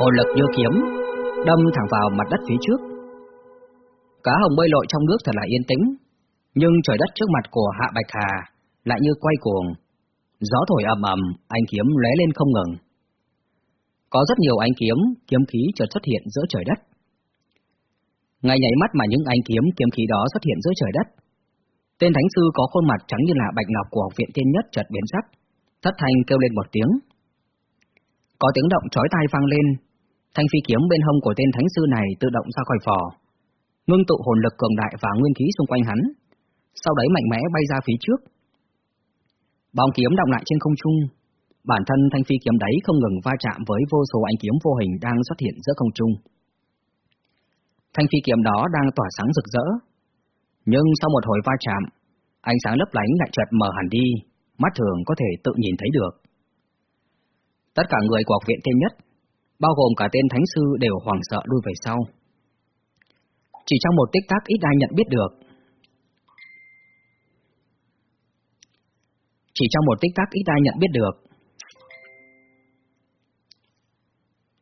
hồn lực như kiếm, đâm thẳng vào mặt đất phía trước. Cá hồng bơi lội trong nước thật là yên tĩnh, nhưng trời đất trước mặt của Hạ Bạch Hà lại như quay cuồng. Gió thổi ầm ầm, ánh kiếm lóe lên không ngừng. Có rất nhiều ánh kiếm, kiếm khí chợt xuất hiện giữa trời đất. Ngay nháy mắt mà những ánh kiếm, kiếm khí đó xuất hiện giữa trời đất. Tên thánh sư có khuôn mặt trắng như là bạch ngọc của học viện tiên nhất chợt biến sắc, thất thanh kêu lên một tiếng. Có tiếng động chói tai vang lên, thanh phi kiếm bên hông của tên thánh sư này tự động ra khỏi vỏ, ngưng tụ hồn lực cường đại và nguyên khí xung quanh hắn, sau đấy mạnh mẽ bay ra phía trước. Bóng kiếm động lại trên không trung, bản thân thanh phi kiếm đấy không ngừng va chạm với vô số ánh kiếm vô hình đang xuất hiện giữa không trung. Thanh phi kiếm đó đang tỏa sáng rực rỡ, nhưng sau một hồi va chạm, ánh sáng lấp lánh lại chợt mờ hẳn đi, mắt thường có thể tự nhìn thấy được. Tất cả người của học viện tên nhất, bao gồm cả tên thánh sư đều hoảng sợ lui về sau. Chỉ trong một tích tắc ít ai nhận biết được. Chỉ trong một tích tắc ít ai nhận biết được.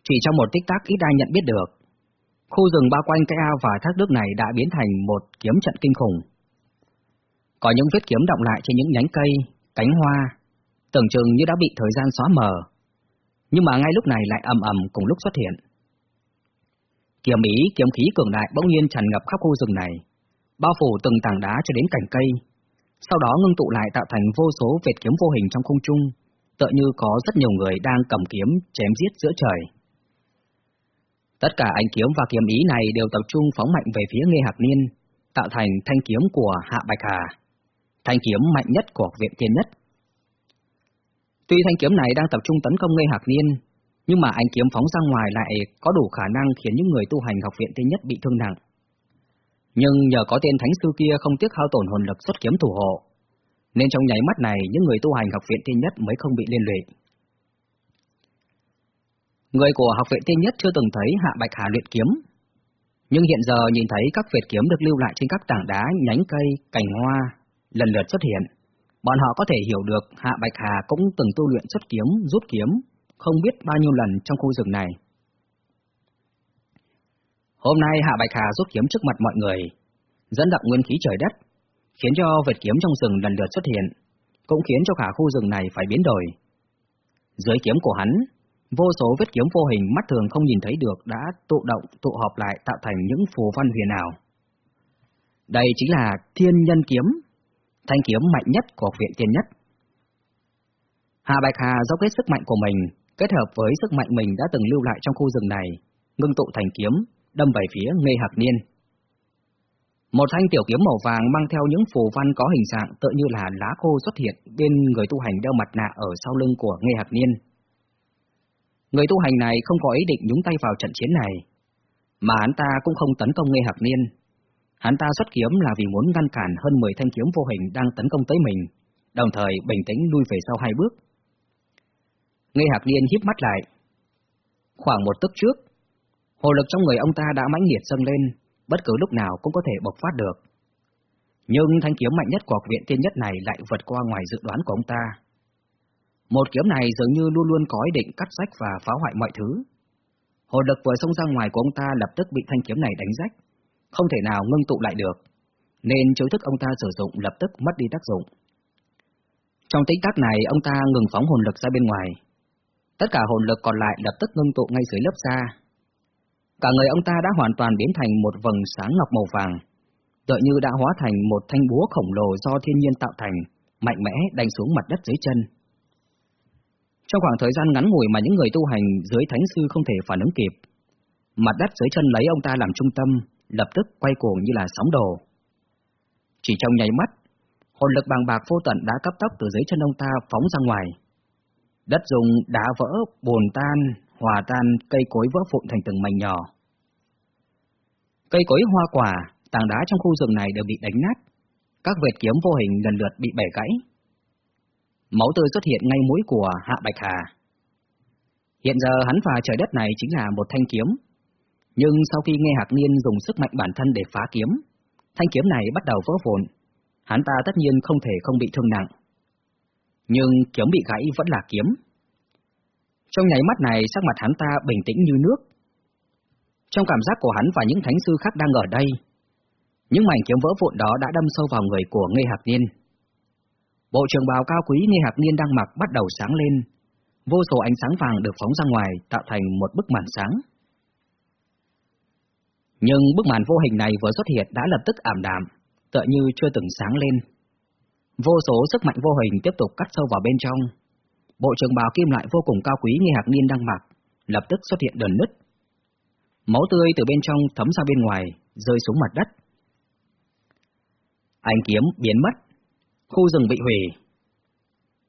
Chỉ trong một tích tắc ít ai nhận biết được. Khu rừng bao quanh cái ao và thác nước này đã biến thành một kiếm trận kinh khủng. Có những vết kiếm động lại trên những nhánh cây, cánh hoa, tưởng chừng như đã bị thời gian xóa mờ. Nhưng mà ngay lúc này lại ầm ầm cùng lúc xuất hiện. Kiếm ý, kiếm khí cường đại bỗng nhiên tràn ngập khắp khu rừng này, bao phủ từng tảng đá cho đến cành cây, sau đó ngưng tụ lại tạo thành vô số vệt kiếm vô hình trong không trung, tựa như có rất nhiều người đang cầm kiếm chém giết giữa trời. Tất cả ánh kiếm và kiếm ý này đều tập trung phóng mạnh về phía Nghê Hạc Niên, tạo thành thanh kiếm của Hạ Bạch Hà, thanh kiếm mạnh nhất của viện tiên nhất. Tuy thanh kiếm này đang tập trung tấn công Ngây Hạc Niên, nhưng mà ánh kiếm phóng ra ngoài lại có đủ khả năng khiến những người tu hành học viện tiên nhất bị thương nặng. Nhưng nhờ có tên thánh sư kia không tiếc hao tổn hồn lực xuất kiếm thủ hộ, nên trong nháy mắt này những người tu hành học viện tiên nhất mới không bị liên lụy. Người của học viện tiên nhất chưa từng thấy Hạ Bạch Hà luyện kiếm, nhưng hiện giờ nhìn thấy các vệt kiếm được lưu lại trên các tảng đá, nhánh cây, cành hoa lần lượt xuất hiện, bọn họ có thể hiểu được Hạ Bạch Hà cũng từng tu luyện xuất kiếm, rút kiếm, không biết bao nhiêu lần trong khu rừng này. Hôm nay Hạ Bạch Hà rút kiếm trước mặt mọi người, dẫn động nguyên khí trời đất, khiến cho vệt kiếm trong rừng lần lượt xuất hiện, cũng khiến cho cả khu rừng này phải biến đổi. Dưới kiếm của hắn, vô số vết kiếm vô hình mắt thường không nhìn thấy được đã tụ động, tụ họp lại tạo thành những phù văn huyền ảo. Đây chính là thiên nhân kiếm, thanh kiếm mạnh nhất của viện tiên nhất. Hà Bạch Hà dốc hết sức mạnh của mình, kết hợp với sức mạnh mình đã từng lưu lại trong khu rừng này, ngưng tụ thành kiếm, đâm về phía Nghê Hạc Niên. Một thanh tiểu kiếm màu vàng mang theo những phù văn có hình dạng tựa như là lá khô xuất hiện bên người tu hành đeo mặt nạ ở sau lưng của Nghê Hạc Niên. Người tu hành này không có ý định nhúng tay vào trận chiến này, mà hắn ta cũng không tấn công Nghê Hạc Niên. Hắn ta xuất kiếm là vì muốn ngăn cản hơn 10 thanh kiếm vô hình đang tấn công tới mình, đồng thời bình tĩnh lui về sau hai bước. Nghê Hạc Niên híp mắt lại. Khoảng một tức trước, Hồ lực trong người ông ta đã mãnh liệt dâng lên, bất cứ lúc nào cũng có thể bộc phát được. Nhưng thanh kiếm mạnh nhất của viện tiên nhất này lại vượt qua ngoài dự đoán của ông ta. Một kiếm này dường như luôn luôn có ý định cắt rách và phá hoại mọi thứ. Hồ lực vừa xông ra ngoài của ông ta lập tức bị thanh kiếm này đánh rách, không thể nào ngưng tụ lại được, nên chối thức ông ta sử dụng lập tức mất đi tác dụng. Trong tích tắc này, ông ta ngừng phóng hồn lực ra bên ngoài. Tất cả hồn lực còn lại lập tức ngưng tụ ngay dưới lớp da, Cả người ông ta đã hoàn toàn biến thành một vầng sáng ngọc màu vàng, tựa như đã hóa thành một thanh búa khổng lồ do thiên nhiên tạo thành, mạnh mẽ đánh xuống mặt đất dưới chân. Trong khoảng thời gian ngắn ngủi mà những người tu hành dưới thánh sư không thể phản ứng kịp, mặt đất dưới chân lấy ông ta làm trung tâm, lập tức quay cuồng như là sóng đồ. Chỉ trong nháy mắt, hồn lực bằng bạc vô tận đã cấp tốc từ dưới chân ông ta phóng ra ngoài. Đất dùng đá vỡ, bồn tan, hòa tan cây cối vỡ vụn thành từng mảnh nhỏ. Cây cối hoa quả, tảng đá trong khu rừng này đều bị đánh nát, các vệt kiếm vô hình lần lượt bị bẻ gãy. Máu tươi xuất hiện ngay mũi của Hạ Bạch Hà. Hiện giờ hắn và trời đất này chính là một thanh kiếm, nhưng sau khi nghe Hạc Niên dùng sức mạnh bản thân để phá kiếm, thanh kiếm này bắt đầu vỡ vụn, hắn ta tất nhiên không thể không bị thương nặng. Nhưng kiếm bị gãy vẫn là kiếm. Trong nháy mắt này, sắc mặt hắn ta bình tĩnh như nước. Trong cảm giác của hắn và những thánh sư khác đang ở đây, những mảnh kiếm vỡ vụn đó đã đâm sâu vào người của Ngây Hạc Niên. Bộ trường bào cao quý Ngây Hạc Niên đang mặc bắt đầu sáng lên, vô số ánh sáng vàng được phóng ra ngoài tạo thành một bức màn sáng. Nhưng bức màn vô hình này vừa xuất hiện đã lập tức ảm đạm, tựa như chưa từng sáng lên. Vô số sức mạnh vô hình tiếp tục cắt sâu vào bên trong. Bộ trường bào kim loại vô cùng cao quý như Hạc Niên đang mặc, lập tức xuất hiện đờn nứt. Máu tươi từ bên trong thấm ra bên ngoài, rơi xuống mặt đất. Anh kiếm biến mất, khu rừng bị hủy.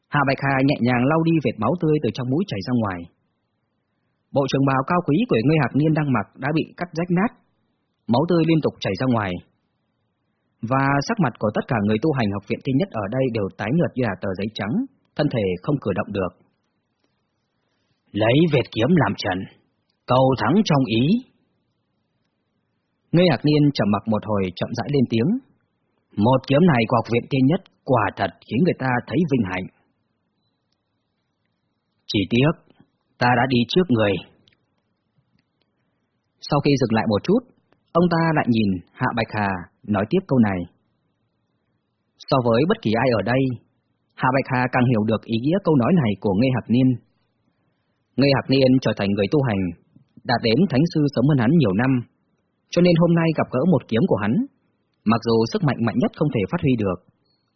hà Bạch Hà nhẹ nhàng lau đi vệt máu tươi từ trong mũi chảy ra ngoài. Bộ trường bào cao quý của người Hạc Niên đang mặc đã bị cắt rách nát, máu tươi liên tục chảy ra ngoài. Và sắc mặt của tất cả người tu hành học viện thiên nhất ở đây đều tái nhợt như là tờ giấy trắng, thân thể không cử động được. Lấy vệt kiếm làm trận, cầu thắng trong ý. Ngây Hạc Niên chậm mặc một hồi chậm rãi lên tiếng. Một kiếm này của học viện thiên nhất quả thật khiến người ta thấy vinh hạnh. Chỉ tiếc, ta đã đi trước người. Sau khi dừng lại một chút, ông ta lại nhìn Hạ Bạch Hà nói tiếp câu này. So với bất kỳ ai ở đây, Hạ Bạch Hà càng hiểu được ý nghĩa câu nói này của Ngây Hạc Niên. Ngây Hạc Niên trở thành người tu hành, đạt đến thánh sư sớm hơn hắn nhiều năm, cho nên hôm nay gặp gỡ một kiếm của hắn, mặc dù sức mạnh mạnh nhất không thể phát huy được,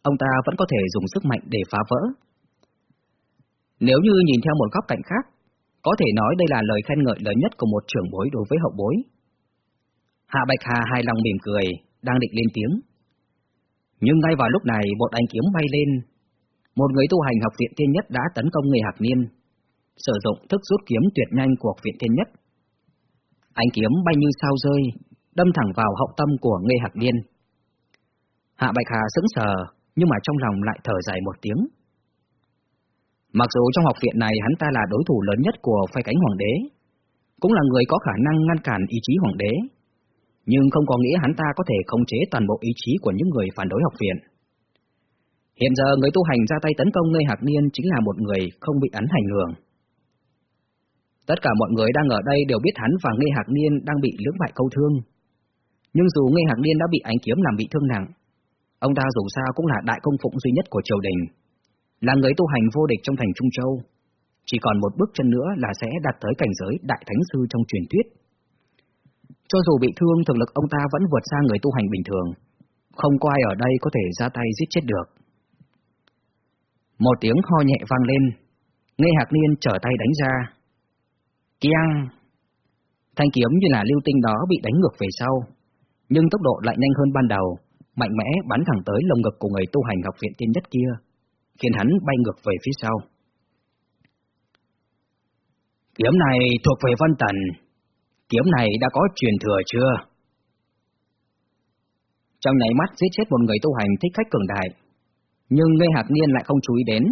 ông ta vẫn có thể dùng sức mạnh để phá vỡ. Nếu như nhìn theo một góc cạnh khác, có thể nói đây là lời khen ngợi lớn nhất của một trưởng bối đối với hậu bối. Hạ Bạch Hà hài lòng mỉm cười, đang định lên tiếng. Nhưng ngay vào lúc này một ánh kiếm bay lên. Một người tu hành học viện tiên nhất đã tấn công người hạc niên, sử dụng thức rút kiếm tuyệt nhanh của học viện tiên nhất. Ánh kiếm bay như sao rơi, đâm thẳng vào hậu tâm của người Hạc Niên. Hạ Bạch Hà sững sờ, nhưng mà trong lòng lại thở dài một tiếng. Mặc dù trong học viện này hắn ta là đối thủ lớn nhất của phái cánh hoàng đế, cũng là người có khả năng ngăn cản ý chí hoàng đế, nhưng không có nghĩa hắn ta có thể khống chế toàn bộ ý chí của những người phản đối học viện. Hiện giờ người tu hành ra tay tấn công Ngây Hạc Niên chính là một người không bị ảnh hành hưởng. Tất cả mọi người đang ở đây đều biết hắn và Ngây Hạc Niên đang bị lưỡng bại câu thương. Nhưng dù Ngây Hạc Niên đã bị ánh kiếm làm bị thương nặng, ông ta dù sao cũng là đại công phụng duy nhất của triều đình, là người tu hành vô địch trong thành Trung Châu. Chỉ còn một bước chân nữa là sẽ đạt tới cảnh giới đại thánh sư trong truyền thuyết. Cho dù bị thương, thực lực ông ta vẫn vượt xa người tu hành bình thường. Không có ai ở đây có thể ra tay giết chết được. Một tiếng ho nhẹ vang lên, Nghe Hạc Niên trở tay đánh ra. Kiang! Thanh kiếm như là lưu tinh đó bị đánh ngược về sau, nhưng tốc độ lại nhanh hơn ban đầu, mạnh mẽ bắn thẳng tới lồng ngực của người tu hành học viện tiên nhất kia, khiến hắn bay ngược về phía sau. Kiếm này thuộc về Vân Tần, kiếm này đã có truyền thừa chưa? Trong nháy mắt giết chết một người tu hành thích khách cường đại, nhưng Lê Hạc Niên lại không chú ý đến,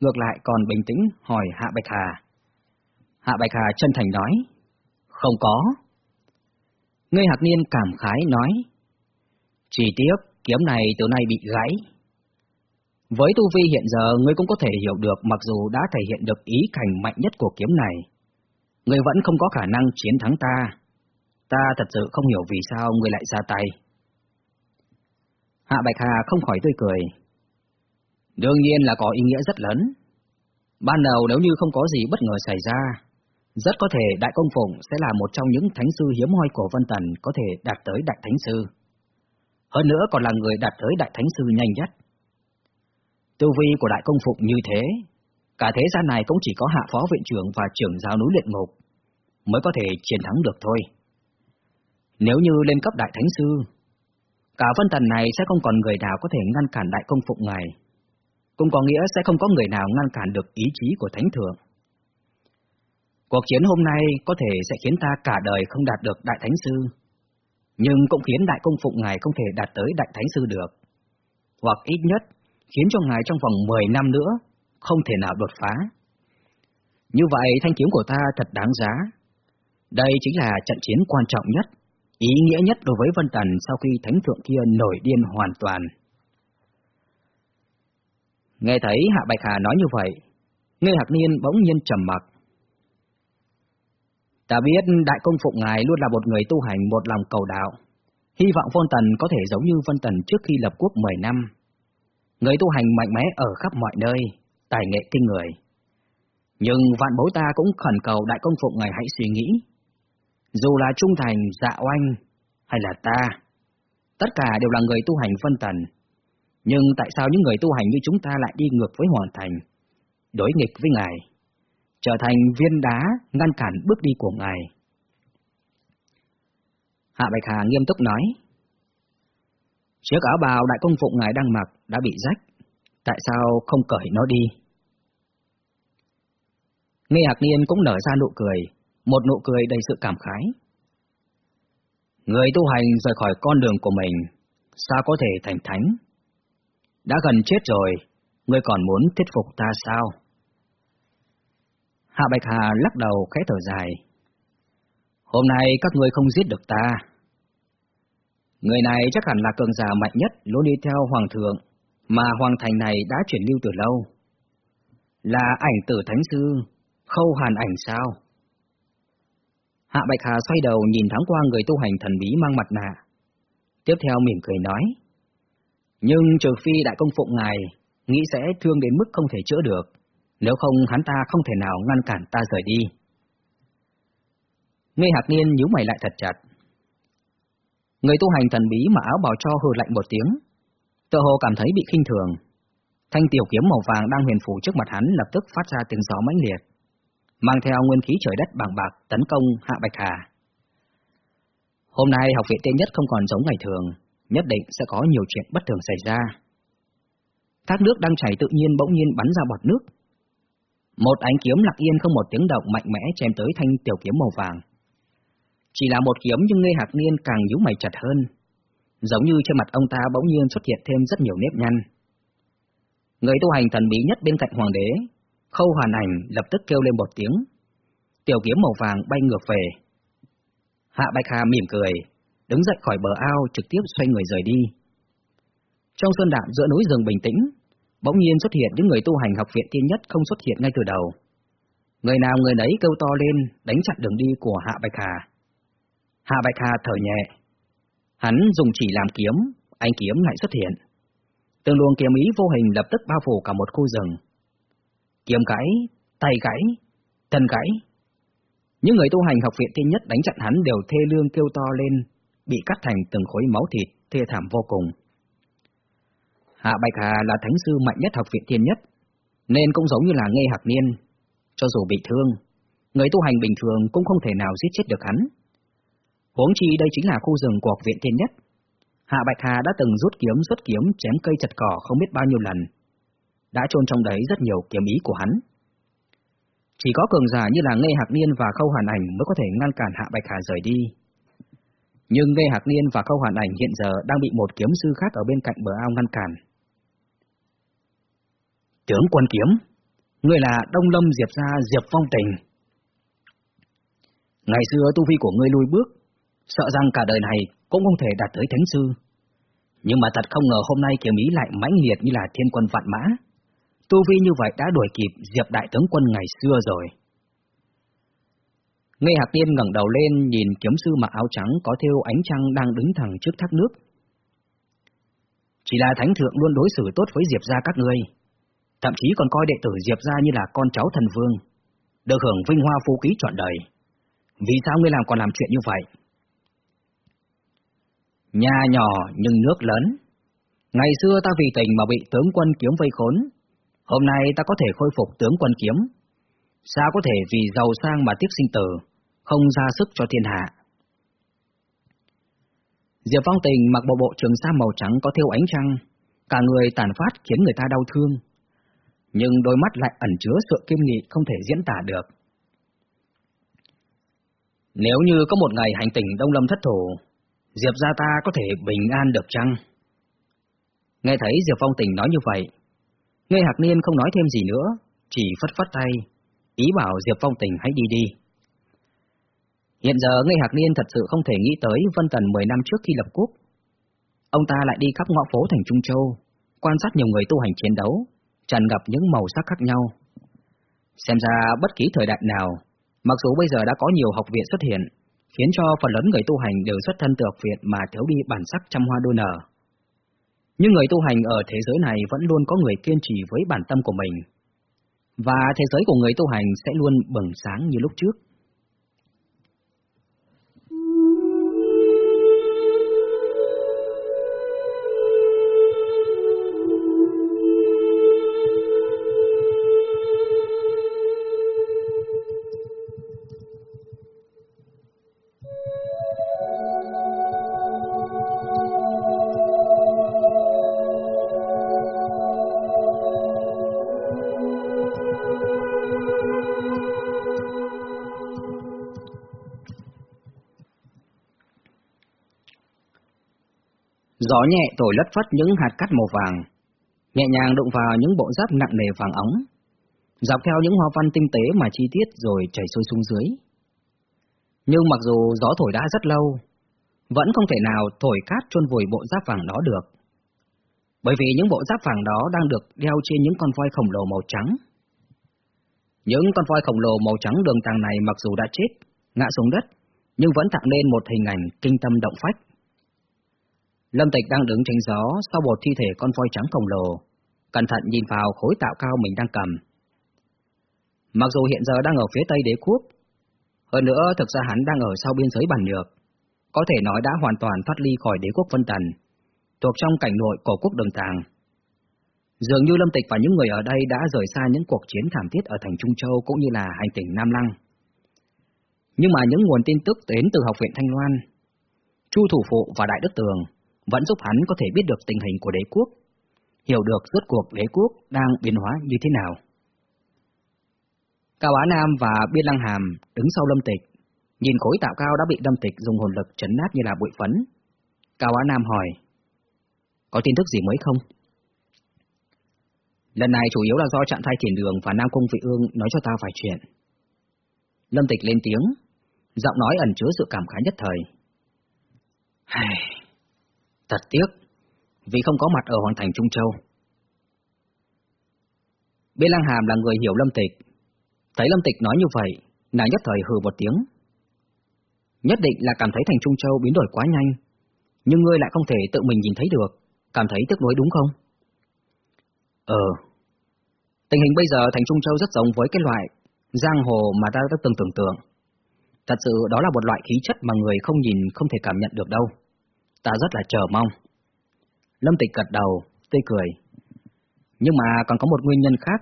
ngược lại còn bình tĩnh hỏi Hạ Bạch Hà. Hạ Bạch Hà chân thành nói, không có. Ngươi Hạc Niên cảm khái nói, chỉ tiếc kiếm này từ nay bị gãy. Với tu vi hiện giờ, ngươi cũng có thể hiểu được mặc dù đã thể hiện được ý cảnh mạnh nhất của kiếm này, Ngươi vẫn không có khả năng chiến thắng ta. Ta thật sự không hiểu vì sao ngươi lại ra tay. Hạ Bạch Hà không khỏi tươi cười. Đương nhiên là có ý nghĩa rất lớn. Ban đầu nếu như không có gì bất ngờ xảy ra, rất có thể Đại Công Phụng sẽ là một trong những thánh sư hiếm hoi của Vân Tần có thể đạt tới Đại Thánh Sư. Hơn nữa còn là người đạt tới Đại Thánh Sư nhanh nhất. Tư vi của Đại Công Phụng như thế, cả thế gian này cũng chỉ có hạ phó viện trưởng và trưởng giáo núi luyện ngục mới có thể chiến thắng được thôi. Nếu như lên cấp đại thánh sư, cả vân tần này sẽ không còn người nào có thể ngăn cản đại công phụng ngài, cũng có nghĩa sẽ không có người nào ngăn cản được ý chí của thánh thượng. Cuộc chiến hôm nay có thể sẽ khiến ta cả đời không đạt được đại thánh sư, nhưng cũng khiến đại công phụng ngài không thể đạt tới đại thánh sư được, hoặc ít nhất khiến cho ngài trong vòng 10 năm nữa không thể nào đột phá. Như vậy thanh kiếm của ta thật đáng giá. Đây chính là trận chiến quan trọng nhất, ý nghĩa nhất đối với Vân Tần sau khi thánh thượng kia nổi điên hoàn toàn. Nghe thấy Hạ Bạch Hà nói như vậy, Nghe Hạc Niên bỗng nhiên trầm mặc, Ta biết Đại Công Phụng Ngài luôn là một người tu hành một lòng cầu đạo. Hy vọng Vân Tần có thể giống như Vân Tần trước khi lập quốc 10 năm. Người tu hành mạnh mẽ ở khắp mọi nơi, tài nghệ kinh người. Nhưng vạn bối ta cũng khẩn cầu Đại Công Phụng Ngài hãy suy nghĩ. Dù là Trung Thành, Dạ Oanh hay là ta, tất cả đều là người tu hành phân Tần. Nhưng tại sao những người tu hành như chúng ta lại đi ngược với hoàn Thành, đối nghịch với Ngài? trở thành viên đá ngăn cản bước đi của ngài. Hạ Bạch Hà nghiêm túc nói, Chiếc áo bào đại công phụng ngài đang mặc đã bị rách, tại sao không cởi nó đi? Nghe Hạc Niên cũng nở ra nụ cười, một nụ cười đầy sự cảm khái. Người tu hành rời khỏi con đường của mình, sao có thể thành thánh? Đã gần chết rồi, ngươi còn muốn thuyết phục ta sao? Hạ Bạch Hà lắc đầu khẽ thở dài. Hôm nay các ngươi không giết được ta. Người này chắc hẳn là cường giả mạnh nhất luôn đi theo Hoàng thượng, mà Hoàng thành này đã chuyển lưu từ lâu. Là ảnh tử thánh sư, khâu hàn ảnh sao? Hạ Bạch Hà xoay đầu nhìn thoáng qua người tu hành thần bí mang mặt nạ. Tiếp theo mỉm cười nói. Nhưng trừ phi đại công phụng ngài, nghĩ sẽ thương đến mức không thể chữa được. Nếu không hắn ta không thể nào ngăn cản ta rời đi. Ngươi hạc niên nhíu mày lại thật chặt. Người tu hành thần bí mà áo bào cho hừ lạnh một tiếng, tự hồ cảm thấy bị khinh thường. Thanh tiểu kiếm màu vàng đang huyền phủ trước mặt hắn lập tức phát ra tiếng gió mãnh liệt, mang theo nguyên khí trời đất bàng bạc tấn công Hạ Bạch Hà. Hôm nay học viện tiên nhất không còn giống ngày thường, nhất định sẽ có nhiều chuyện bất thường xảy ra. Thác nước đang chảy tự nhiên bỗng nhiên bắn ra bọt nước, một ánh kiếm lặng yên không một tiếng động mạnh mẽ chém tới thanh tiểu kiếm màu vàng. Chỉ là một kiếm nhưng Ngây Hạc Niên càng nhíu mày chặt hơn. Giống như trên mặt ông ta bỗng nhiên xuất hiện thêm rất nhiều nếp nhăn. Người tu hành thần bí nhất bên cạnh hoàng đế, khâu hoàn ảnh lập tức kêu lên một tiếng. Tiểu kiếm màu vàng bay ngược về. Hạ Bạch Hà mỉm cười, đứng dậy khỏi bờ ao trực tiếp xoay người rời đi. Trong sơn đạm giữa núi rừng bình tĩnh, Bỗng nhiên xuất hiện những người tu hành học viện tiên nhất không xuất hiện ngay từ đầu. Người nào người nấy kêu to lên, đánh chặn đường đi của Hạ Bạch Hà. Hạ Bạch Hà thở nhẹ. Hắn dùng chỉ làm kiếm, anh kiếm lại xuất hiện. Từng luồng kiếm ý vô hình lập tức bao phủ cả một khu rừng. Kiếm gãy, tay gãy, thân gãy. Những người tu hành học viện tiên nhất đánh chặn hắn đều thê lương kêu to lên, bị cắt thành từng khối máu thịt, thê thảm vô cùng. Hạ Bạch Hà là thánh sư mạnh nhất học viện thiên nhất, nên cũng giống như là nghe hạc niên. Cho dù bị thương, người tu hành bình thường cũng không thể nào giết chết được hắn. Huống chi đây chính là khu rừng của học viện thiên nhất. Hạ Bạch Hà đã từng rút kiếm rút kiếm chém cây chặt cỏ không biết bao nhiêu lần. Đã chôn trong đấy rất nhiều kiếm ý của hắn. Chỉ có cường giả như là Ngây Hạc Niên và Khâu Hoàn Ảnh mới có thể ngăn cản Hạ Bạch Hà rời đi. Nhưng Ngây Hạc Niên và Khâu Hoàn Ảnh hiện giờ đang bị một kiếm sư khác ở bên cạnh bờ ao ngăn cản. Tướng quân kiếm, ngươi là Đông Lâm Diệp Gia Diệp Phong Tình. Ngày xưa tu vi của ngươi lùi bước, sợ rằng cả đời này cũng không thể đạt tới thánh sư. Nhưng mà thật không ngờ hôm nay kiếm ý lại mãnh liệt như là thiên quân vạn mã. Tu vi như vậy đã đuổi kịp Diệp đại tướng quân ngày xưa rồi. ngay Hạc Tiên ngẩng đầu lên nhìn kiếm sư mặc áo trắng có thêu ánh trăng đang đứng thẳng trước thác nước. Chỉ là thánh thượng luôn đối xử tốt với Diệp gia các ngươi, thậm chí còn coi đệ tử Diệp gia như là con cháu thần vương, được hưởng vinh hoa phú quý trọn đời. Vì sao ngươi làm còn làm chuyện như vậy? Nhà nhỏ nhưng nước lớn. Ngày xưa ta vì tình mà bị tướng quân kiếm vây khốn, hôm nay ta có thể khôi phục tướng quân kiếm. Sao có thể vì giàu sang mà tiếc sinh tử, không ra sức cho thiên hạ? Diệp Phong Tình mặc bộ bộ trường sa màu trắng có thêu ánh trăng, cả người tàn phát khiến người ta đau thương nhưng đôi mắt lại ẩn chứa sự kiêm nghị không thể diễn tả được. Nếu như có một ngày hành tình Đông Lâm thất thủ, Diệp gia ta có thể bình an được chăng? Nghe thấy Diệp Phong Tình nói như vậy, Nghe Hạc Niên không nói thêm gì nữa, chỉ phất phất tay, ý bảo Diệp Phong Tình hãy đi đi. Hiện giờ Nghe Hạc Niên thật sự không thể nghĩ tới Vân Tần 10 năm trước khi lập quốc. Ông ta lại đi khắp ngõ phố thành Trung Châu, quan sát nhiều người tu hành chiến đấu, tràn ngập những màu sắc khác nhau. Xem ra bất kỳ thời đại nào, Mặc dù bây giờ đã có nhiều học viện xuất hiện, khiến cho phần lớn người tu hành đều xuất thân từ học viện mà thiếu đi bản sắc trăm hoa đua nở. Nhưng người tu hành ở thế giới này vẫn luôn có người kiên trì với bản tâm của mình. Và thế giới của người tu hành sẽ luôn bừng sáng như lúc trước. Gió nhẹ thổi lất phất những hạt cát màu vàng, nhẹ nhàng đụng vào những bộ giáp nặng nề vàng óng, dọc theo những hoa văn tinh tế mà chi tiết rồi chảy xuôi xuống dưới. Nhưng mặc dù gió thổi đã rất lâu, vẫn không thể nào thổi cát chôn vùi bộ giáp vàng đó được. Bởi vì những bộ giáp vàng đó đang được đeo trên những con voi khổng lồ màu trắng. Những con voi khổng lồ màu trắng đường tàng này mặc dù đã chết, ngã xuống đất, nhưng vẫn tạo nên một hình ảnh kinh tâm động phách. Lâm Tịch đang đứng tránh gió sau một thi thể con voi trắng khổng lồ, cẩn thận nhìn vào khối tạo cao mình đang cầm. Mặc dù hiện giờ đang ở phía tây đế quốc, hơn nữa thực ra hắn đang ở sau biên giới bản nhược, có thể nói đã hoàn toàn thoát ly khỏi đế quốc Vân Tần, thuộc trong cảnh nội cổ quốc đường tàng. Dường như Lâm Tịch và những người ở đây đã rời xa những cuộc chiến thảm thiết ở thành Trung Châu cũng như là hành tỉnh Nam Lăng. Nhưng mà những nguồn tin tức đến từ Học viện Thanh Loan, Chu Thủ Phụ và Đại Đức Tường vẫn giúp hắn có thể biết được tình hình của đế quốc, hiểu được rốt cuộc đế quốc đang biến hóa như thế nào. Cao Á Nam và Biên Lăng Hàm đứng sau Lâm Tịch, nhìn khối tạo cao đã bị Lâm Tịch dùng hồn lực chấn nát như là bụi phấn. Cao Á Nam hỏi, có tin tức gì mới không? Lần này chủ yếu là do trạng thái thiền đường và Nam Cung Vị Ương nói cho ta phải chuyện. Lâm Tịch lên tiếng, giọng nói ẩn chứa sự cảm khái nhất thời. Thật tiếc, vì không có mặt ở Hoàng thành Trung Châu. Bê Lăng Hàm là người hiểu Lâm Tịch. Thấy Lâm Tịch nói như vậy, nàng nhất thời hừ một tiếng. Nhất định là cảm thấy thành Trung Châu biến đổi quá nhanh, nhưng ngươi lại không thể tự mình nhìn thấy được, cảm thấy tức nối đúng không? Ờ. Tình hình bây giờ thành Trung Châu rất giống với cái loại giang hồ mà ta đã từng tưởng tượng. Thật sự đó là một loại khí chất mà người không nhìn không thể cảm nhận được đâu ta rất là chờ mong. Lâm Tịch gật đầu, tươi cười. Nhưng mà còn có một nguyên nhân khác,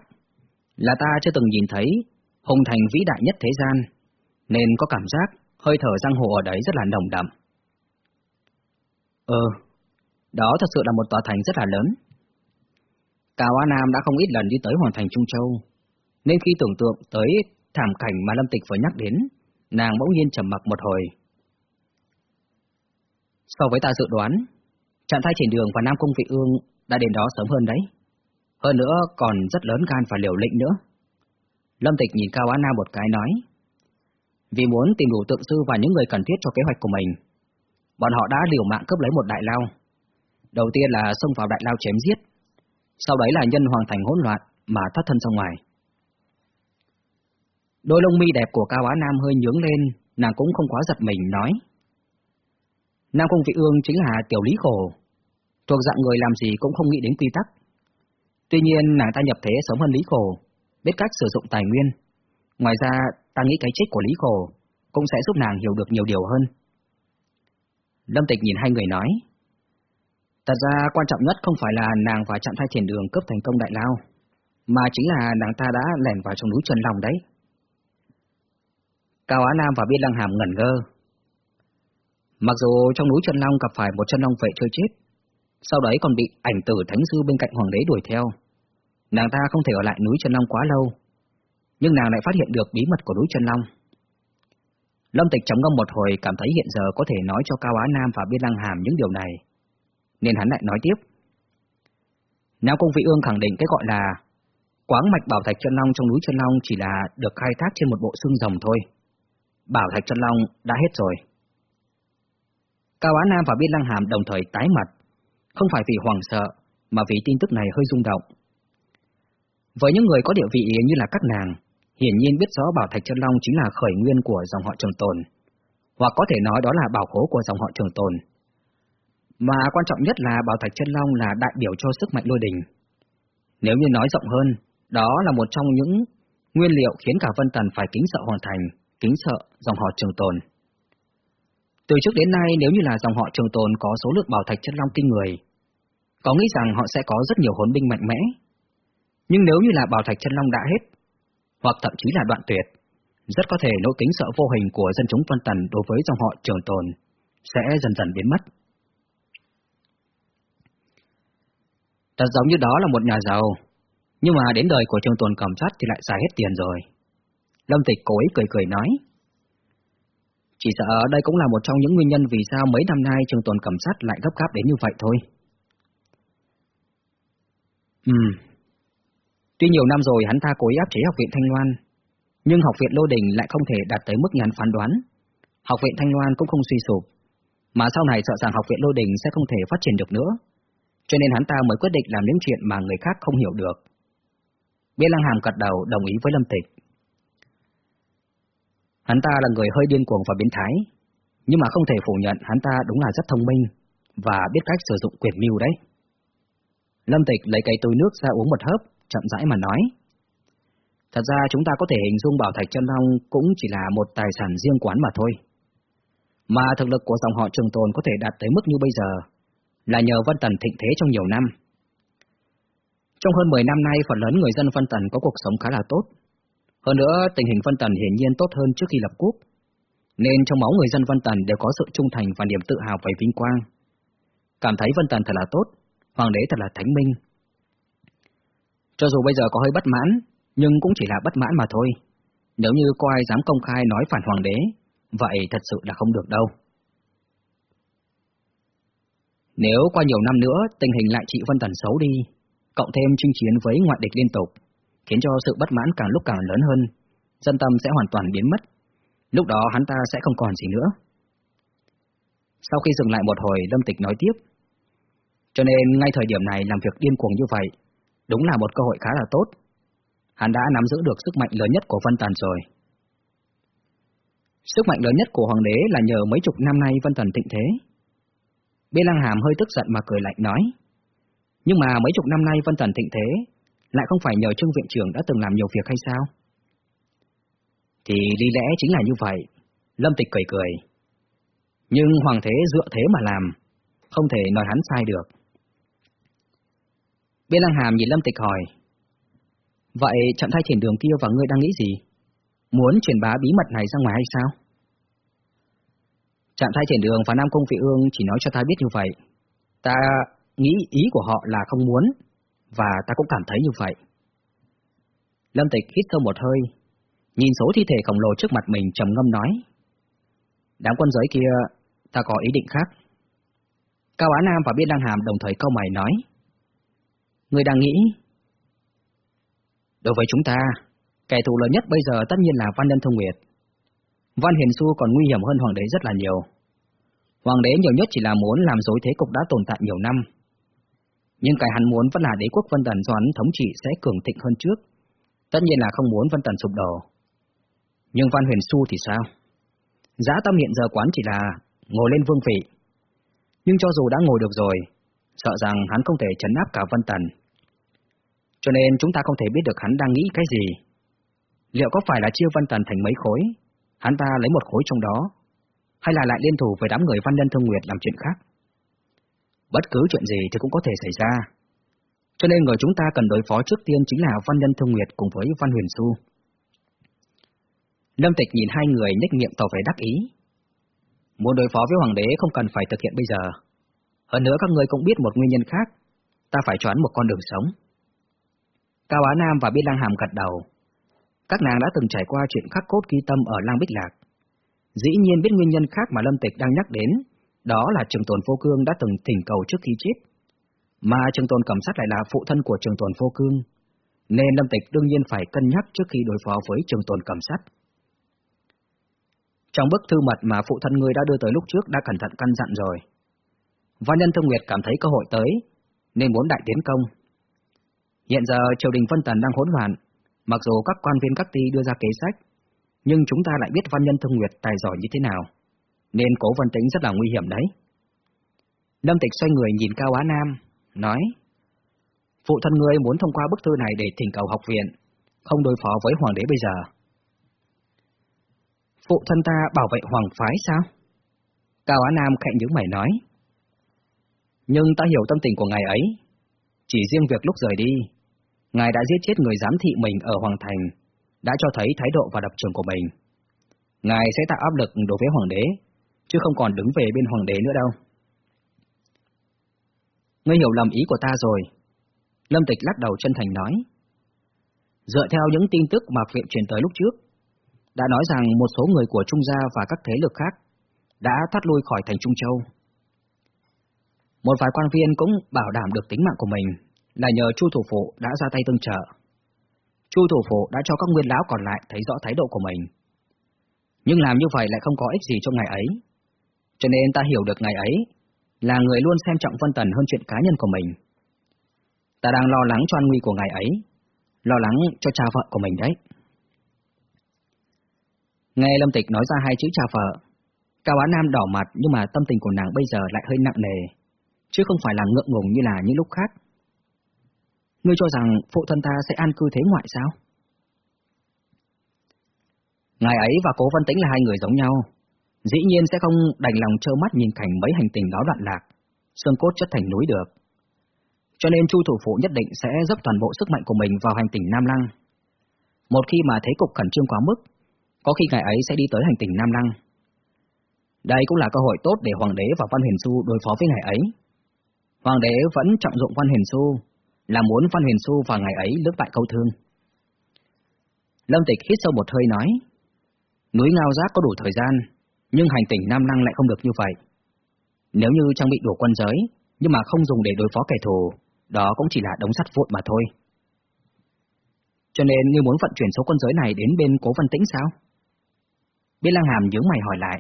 là ta chưa từng nhìn thấy hùng thành vĩ đại nhất thế gian, nên có cảm giác hơi thở giang hồ ở đấy rất là nồng đậm. Ừ, đó thật sự là một tòa thành rất là lớn. Cao Á Nam đã không ít lần đi tới hoàn thành Trung Châu, nên khi tưởng tượng tới thảm cảnh mà Lâm Tịch vừa nhắc đến, nàng bỗng nhiên trầm mặc một hồi, So với ta dự đoán, trạng thái triển đường và Nam Cung Vị Ương đã đến đó sớm hơn đấy. Hơn nữa còn rất lớn gan và liều lĩnh nữa. Lâm Tịch nhìn Cao Á Nam một cái nói, vì muốn tìm đủ tượng sư và những người cần thiết cho kế hoạch của mình, bọn họ đã liều mạng cướp lấy một đại lao. Đầu tiên là xông vào đại lao chém giết, sau đấy là nhân hoàng thành hỗn loạn mà thoát thân ra ngoài. Đôi lông mi đẹp của Cao Á Nam hơi nhướng lên, nàng cũng không quá giật mình nói. Nam Cung Vị Ương chính là tiểu lý khổ, thuộc dạng người làm gì cũng không nghĩ đến quy tắc. Tuy nhiên nàng ta nhập thế sớm hơn lý khổ, biết cách sử dụng tài nguyên. Ngoài ra, ta nghĩ cái chết của lý khổ cũng sẽ giúp nàng hiểu được nhiều điều hơn. Lâm Tịch nhìn hai người nói, Thật ra quan trọng nhất không phải là nàng và chạm thai thiền đường cướp thành công đại lao, mà chính là nàng ta đã lẻn vào trong núi Trần lòng đấy. Cao Á Nam và Biên Lăng Hàm ngẩn ngơ, Mặc dù trong núi Trần Long gặp phải một chân long vệ chơi chết, sau đấy còn bị ảnh tử thánh sư bên cạnh hoàng đế đuổi theo. Nàng ta không thể ở lại núi Trần Long quá lâu, nhưng nàng lại phát hiện được bí mật của núi Trần Long. Lâm Tịch trầm ngâm một hồi cảm thấy hiện giờ có thể nói cho Cao Á Nam và Biên Lăng Hàm những điều này, nên hắn lại nói tiếp. Nam Công Vị Ương khẳng định cái gọi là quáng mạch bảo thạch chân long trong núi chân long chỉ là được khai thác trên một bộ xương rồng thôi. Bảo thạch chân long đã hết rồi. Cao Á Nam và Biên Lăng Hàm đồng thời tái mặt, không phải vì hoàng sợ, mà vì tin tức này hơi rung động. Với những người có địa vị như là các nàng, hiển nhiên biết rõ Bảo Thạch Chân Long chính là khởi nguyên của dòng họ Trường Tồn, hoặc có thể nói đó là bảo khố của dòng họ Trường Tồn. Mà quan trọng nhất là Bảo Thạch Chân Long là đại biểu cho sức mạnh lôi đình. Nếu như nói rộng hơn, đó là một trong những nguyên liệu khiến cả Vân Tần phải kính sợ hoàn thành, kính sợ dòng họ Trường Tồn. Từ trước đến nay nếu như là dòng họ Trường Tồn có số lượng Bảo Thạch Chân Long kinh người, có nghĩ rằng họ sẽ có rất nhiều hồn binh mạnh mẽ. Nhưng nếu như là Bảo Thạch Chân Long đã hết, hoặc thậm chí là đoạn tuyệt, rất có thể nỗi kính sợ vô hình của dân chúng Vân Tần đối với dòng họ Trường Tồn sẽ dần dần biến mất. Thật giống như đó là một nhà giàu, nhưng mà đến đời của Trường Tồn cầm sát thì lại xài hết tiền rồi. Lâm Tịch cố ý cười cười nói. Chỉ sợ đây cũng là một trong những nguyên nhân vì sao mấy năm nay Trường Tồn cầm sát lại gấp gáp đến như vậy thôi. Ừm. Tuy nhiều năm rồi hắn ta cố ý áp chế học viện Thanh Loan, nhưng học viện Lô Đình lại không thể đạt tới mức ngàn phán đoán. Học viện Thanh Loan cũng không suy sụp, mà sau này sợ rằng học viện Lô Đình sẽ không thể phát triển được nữa, cho nên hắn ta mới quyết định làm những chuyện mà người khác không hiểu được. Biên Lăng Hàm gật đầu đồng ý với Lâm Tịch. Hắn ta là người hơi điên cuồng và biến thái, nhưng mà không thể phủ nhận hắn ta đúng là rất thông minh và biết cách sử dụng quyền mưu đấy. Lâm Tịch lấy cây túi nước ra uống một hớp, chậm rãi mà nói. Thật ra chúng ta có thể hình dung Bảo Thạch Chân Long cũng chỉ là một tài sản riêng quán mà thôi. Mà thực lực của dòng họ Trường Tồn có thể đạt tới mức như bây giờ là nhờ Vân Tần thịnh thế trong nhiều năm. Trong hơn 10 năm nay, phần lớn người dân Vân Tần có cuộc sống khá là tốt. Hơn nữa, tình hình Văn Tần hiển nhiên tốt hơn trước khi lập quốc, nên trong máu người dân Văn Tần đều có sự trung thành và niềm tự hào về vinh quang. Cảm thấy Văn Tần thật là tốt, hoàng đế thật là thánh minh. Cho dù bây giờ có hơi bất mãn, nhưng cũng chỉ là bất mãn mà thôi. Nếu như có ai dám công khai nói phản hoàng đế, vậy thật sự là không được đâu. Nếu qua nhiều năm nữa tình hình lại trị Vân Tần xấu đi, cộng thêm chinh chiến với ngoại địch liên tục, khiến cho sự bất mãn càng lúc càng lớn hơn, dân tâm sẽ hoàn toàn biến mất. Lúc đó hắn ta sẽ không còn gì nữa. Sau khi dừng lại một hồi, Lâm Tịch nói tiếp. Cho nên ngay thời điểm này làm việc điên cuồng như vậy, đúng là một cơ hội khá là tốt. Hắn đã nắm giữ được sức mạnh lớn nhất của Vân Tần rồi. Sức mạnh lớn nhất của Hoàng đế là nhờ mấy chục năm nay Vân Tần thịnh thế. Bê Lăng Hàm hơi tức giận mà cười lạnh nói. Nhưng mà mấy chục năm nay Vân Tần thịnh thế, lại không phải nhờ Trương Viện trưởng đã từng làm nhiều việc hay sao? Thì lý lẽ chính là như vậy. Lâm Tịch cười cười. Nhưng Hoàng thế dựa thế mà làm, không thể nói hắn sai được. bên Lăng Hàm nhìn Lâm Tịch hỏi. Vậy chậm thay chuyển đường kia và ngươi đang nghĩ gì? Muốn truyền bá bí mật này ra ngoài hay sao? Trạm thai triển đường và Nam công Vị Ương chỉ nói cho ta biết như vậy. Ta nghĩ ý của họ là không muốn, và ta cũng cảm thấy như vậy. Lâm Tịch hít sâu một hơi, nhìn số thi thể khổng lồ trước mặt mình trầm ngâm nói. Đám quân giới kia, ta có ý định khác. Cao Á Nam và Biên Đăng Hàm đồng thời câu mày nói. Người đang nghĩ... Đối với chúng ta, kẻ thù lớn nhất bây giờ tất nhiên là Văn Nhân Thông Nguyệt. Văn Hiền Xu còn nguy hiểm hơn Hoàng đế rất là nhiều. Hoàng đế nhiều nhất chỉ là muốn làm dối thế cục đã tồn tại nhiều năm. Nhưng cái hắn muốn vẫn là đế quốc Vân Tần do hắn thống trị sẽ cường thịnh hơn trước. Tất nhiên là không muốn Vân Tần sụp đổ. Nhưng Văn Huyền Xu thì sao? Giá tâm hiện giờ quán chỉ là ngồi lên vương vị. Nhưng cho dù đã ngồi được rồi, sợ rằng hắn không thể chấn áp cả Vân Tần. Cho nên chúng ta không thể biết được hắn đang nghĩ cái gì. Liệu có phải là chia Vân Tần thành mấy khối, hắn ta lấy một khối trong đó, hay là lại liên thủ với đám người Văn Nhân Thương Nguyệt làm chuyện khác? Bất cứ chuyện gì thì cũng có thể xảy ra. Cho nên người chúng ta cần đối phó trước tiên chính là Văn Nhân Thương Nguyệt cùng với Văn Huyền Xu. Lâm Tịch nhìn hai người nhếch miệng tỏ vẻ đắc ý. Muốn đối phó với Hoàng đế không cần phải thực hiện bây giờ. Hơn nữa các người cũng biết một nguyên nhân khác, ta phải choán một con đường sống. Cao Á Nam và Biên Lang Hàm gật đầu. Các nàng đã từng trải qua chuyện khắc cốt ghi tâm ở Lang Bích Lạc. Dĩ nhiên biết nguyên nhân khác mà Lâm Tịch đang nhắc đến, đó là trường tồn vô cương đã từng thỉnh cầu trước khi chết. Mà trường tồn cảm sát lại là phụ thân của trường tồn vô cương, nên Lâm Tịch đương nhiên phải cân nhắc trước khi đối phó với trường tồn cảm sát. Trong bức thư mật mà phụ thân ngươi đã đưa tới lúc trước đã cẩn thận căn dặn rồi. Văn nhân Thương Nguyệt cảm thấy cơ hội tới, nên muốn đại tiến công. Hiện giờ triều đình Vân Tần đang hỗn loạn, Mặc dù các quan viên các ty đưa ra kế sách, nhưng chúng ta lại biết văn nhân thương nguyệt tài giỏi như thế nào, nên cố văn tĩnh rất là nguy hiểm đấy. Lâm Tịch xoay người nhìn Cao Á Nam, nói, Phụ thân ngươi muốn thông qua bức thư này để thỉnh cầu học viện, không đối phó với hoàng đế bây giờ. Phụ thân ta bảo vệ hoàng phái sao? Cao Á Nam khẽ những mày nói. Nhưng ta hiểu tâm tình của ngài ấy. Chỉ riêng việc lúc rời đi, ngài đã giết chết người giám thị mình ở Hoàng Thành, đã cho thấy thái độ và lập trường của mình. Ngài sẽ tạo áp lực đối với hoàng đế, chứ không còn đứng về bên hoàng đế nữa đâu. Ngươi hiểu lầm ý của ta rồi. Lâm Tịch lắc đầu chân thành nói. Dựa theo những tin tức mà viện truyền tới lúc trước, đã nói rằng một số người của Trung Gia và các thế lực khác đã thoát lui khỏi thành Trung Châu. Một vài quan viên cũng bảo đảm được tính mạng của mình là nhờ Chu thủ phụ đã ra tay tương trợ. Chu thủ phụ đã cho các nguyên lão còn lại thấy rõ thái độ của mình. Nhưng làm như vậy lại không có ích gì cho ngài ấy. Cho nên ta hiểu được ngài ấy là người luôn xem trọng Vân Tần hơn chuyện cá nhân của mình. Ta đang lo lắng cho an nguy của ngài ấy, lo lắng cho cha vợ của mình đấy. Nghe Lâm Tịch nói ra hai chữ cha vợ, Cao Á Nam đỏ mặt nhưng mà tâm tình của nàng bây giờ lại hơi nặng nề, chứ không phải là ngượng ngùng như là những lúc khác. Ngươi cho rằng phụ thân ta sẽ an cư thế ngoại sao? Ngài ấy và Cố Văn Tĩnh là hai người giống nhau, dĩ nhiên sẽ không đành lòng trơ mắt nhìn cảnh mấy hành tinh đó đoạn lạc, xương cốt chất thành núi được. Cho nên Chu thủ phụ nhất định sẽ dốc toàn bộ sức mạnh của mình vào hành tinh Nam Lăng. Một khi mà thế cục khẩn trương quá mức, có khi ngài ấy sẽ đi tới hành tinh Nam Lăng. Đây cũng là cơ hội tốt để Hoàng đế và Văn Huyền Xu đối phó với ngài ấy. Hoàng đế vẫn trọng dụng Văn Huyền Xu, là muốn Văn Huyền Xu và ngài ấy lướt bại câu thương. Lâm Tịch hít sâu một hơi nói, núi Ngao Giác có đủ thời gian, nhưng hành tỉnh Nam Năng lại không được như vậy. Nếu như trang bị đủ quân giới, nhưng mà không dùng để đối phó kẻ thù, đó cũng chỉ là đống sắt vụn mà thôi. Cho nên ngươi muốn vận chuyển số quân giới này đến bên Cố Văn Tĩnh sao? Biên Lang Hàm nhướng mày hỏi lại.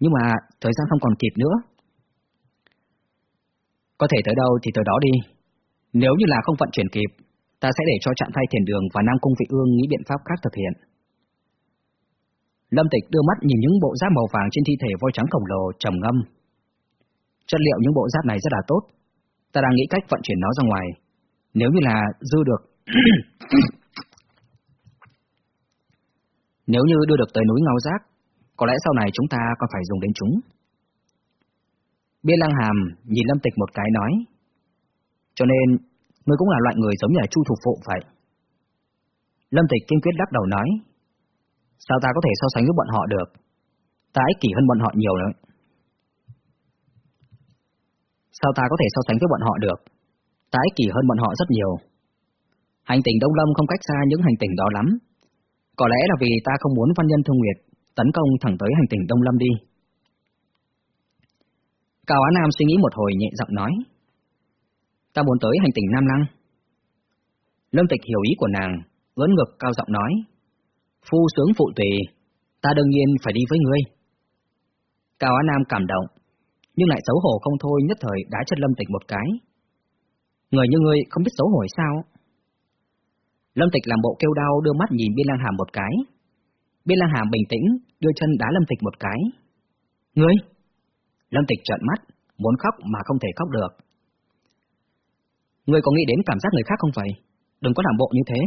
Nhưng mà thời gian không còn kịp nữa. Có thể tới đâu thì tới đó đi. Nếu như là không vận chuyển kịp, ta sẽ để cho trạng thay thiền đường và Nam Cung Vị Ương nghĩ biện pháp khác thực hiện. Lâm Tịch đưa mắt nhìn những bộ giáp màu vàng trên thi thể voi trắng khổng lồ trầm ngâm. Chất liệu những bộ giáp này rất là tốt. Ta đang nghĩ cách vận chuyển nó ra ngoài. Nếu như là dư được... Nếu như đưa được tới núi Ngao Giác, có lẽ sau này chúng ta còn phải dùng đến chúng. Biên Lăng Hàm nhìn Lâm Tịch một cái nói, cho nên, ngươi cũng là loại người giống như là Chu Thủ Phụ vậy. Lâm Tịch kiên quyết lắc đầu nói, sao ta có thể so sánh với bọn họ được? Ta ích kỷ hơn bọn họ nhiều nữa. Sao ta có thể so sánh với bọn họ được? Ta ích kỷ hơn bọn họ rất nhiều. Hành tinh Đông Lâm không cách xa những hành tinh đó lắm. Có lẽ là vì ta không muốn văn nhân thương nguyệt tấn công thẳng tới hành tinh Đông Lâm đi. Cao Á Nam suy nghĩ một hồi nhẹ giọng nói. Ta muốn tới hành tinh Nam Lăng. Lâm Tịch hiểu ý của nàng, ướn ngực cao giọng nói. Phu sướng phụ tùy, ta đương nhiên phải đi với ngươi. Cao Á Nam cảm động, nhưng lại xấu hổ không thôi nhất thời đá chân Lâm Tịch một cái. Người như ngươi không biết xấu hổ sao? Lâm Tịch làm bộ kêu đau đưa mắt nhìn Biên Lang Hàm một cái. Biên Lang Hàm bình tĩnh, đưa chân đá Lâm Tịch một cái. Ngươi! Lâm Tịch trợn mắt, muốn khóc mà không thể khóc được. Ngươi có nghĩ đến cảm giác người khác không vậy? Đừng có làm bộ như thế.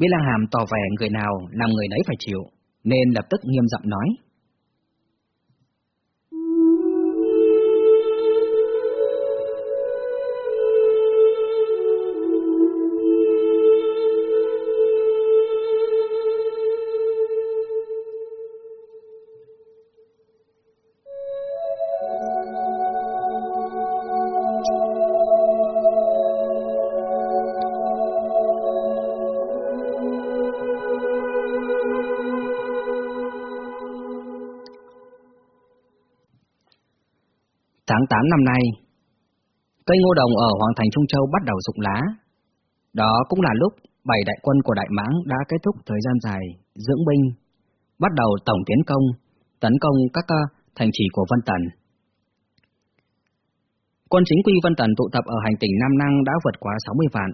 Biết Lang Hàm tỏ vẻ người nào làm người nấy phải chịu, nên lập tức nghiêm giọng nói. Tháng 8 năm nay, cây ngô đồng ở Hoàng thành Trung Châu bắt đầu rụng lá. Đó cũng là lúc bảy đại quân của Đại Mãng đã kết thúc thời gian dài dưỡng binh, bắt đầu tổng tiến công, tấn công các ờ, thành trì của Vân Tần. Quân chính quy Vân Tần tụ tập ở hành tỉnh Nam Năng đã vượt quá 60 vạn.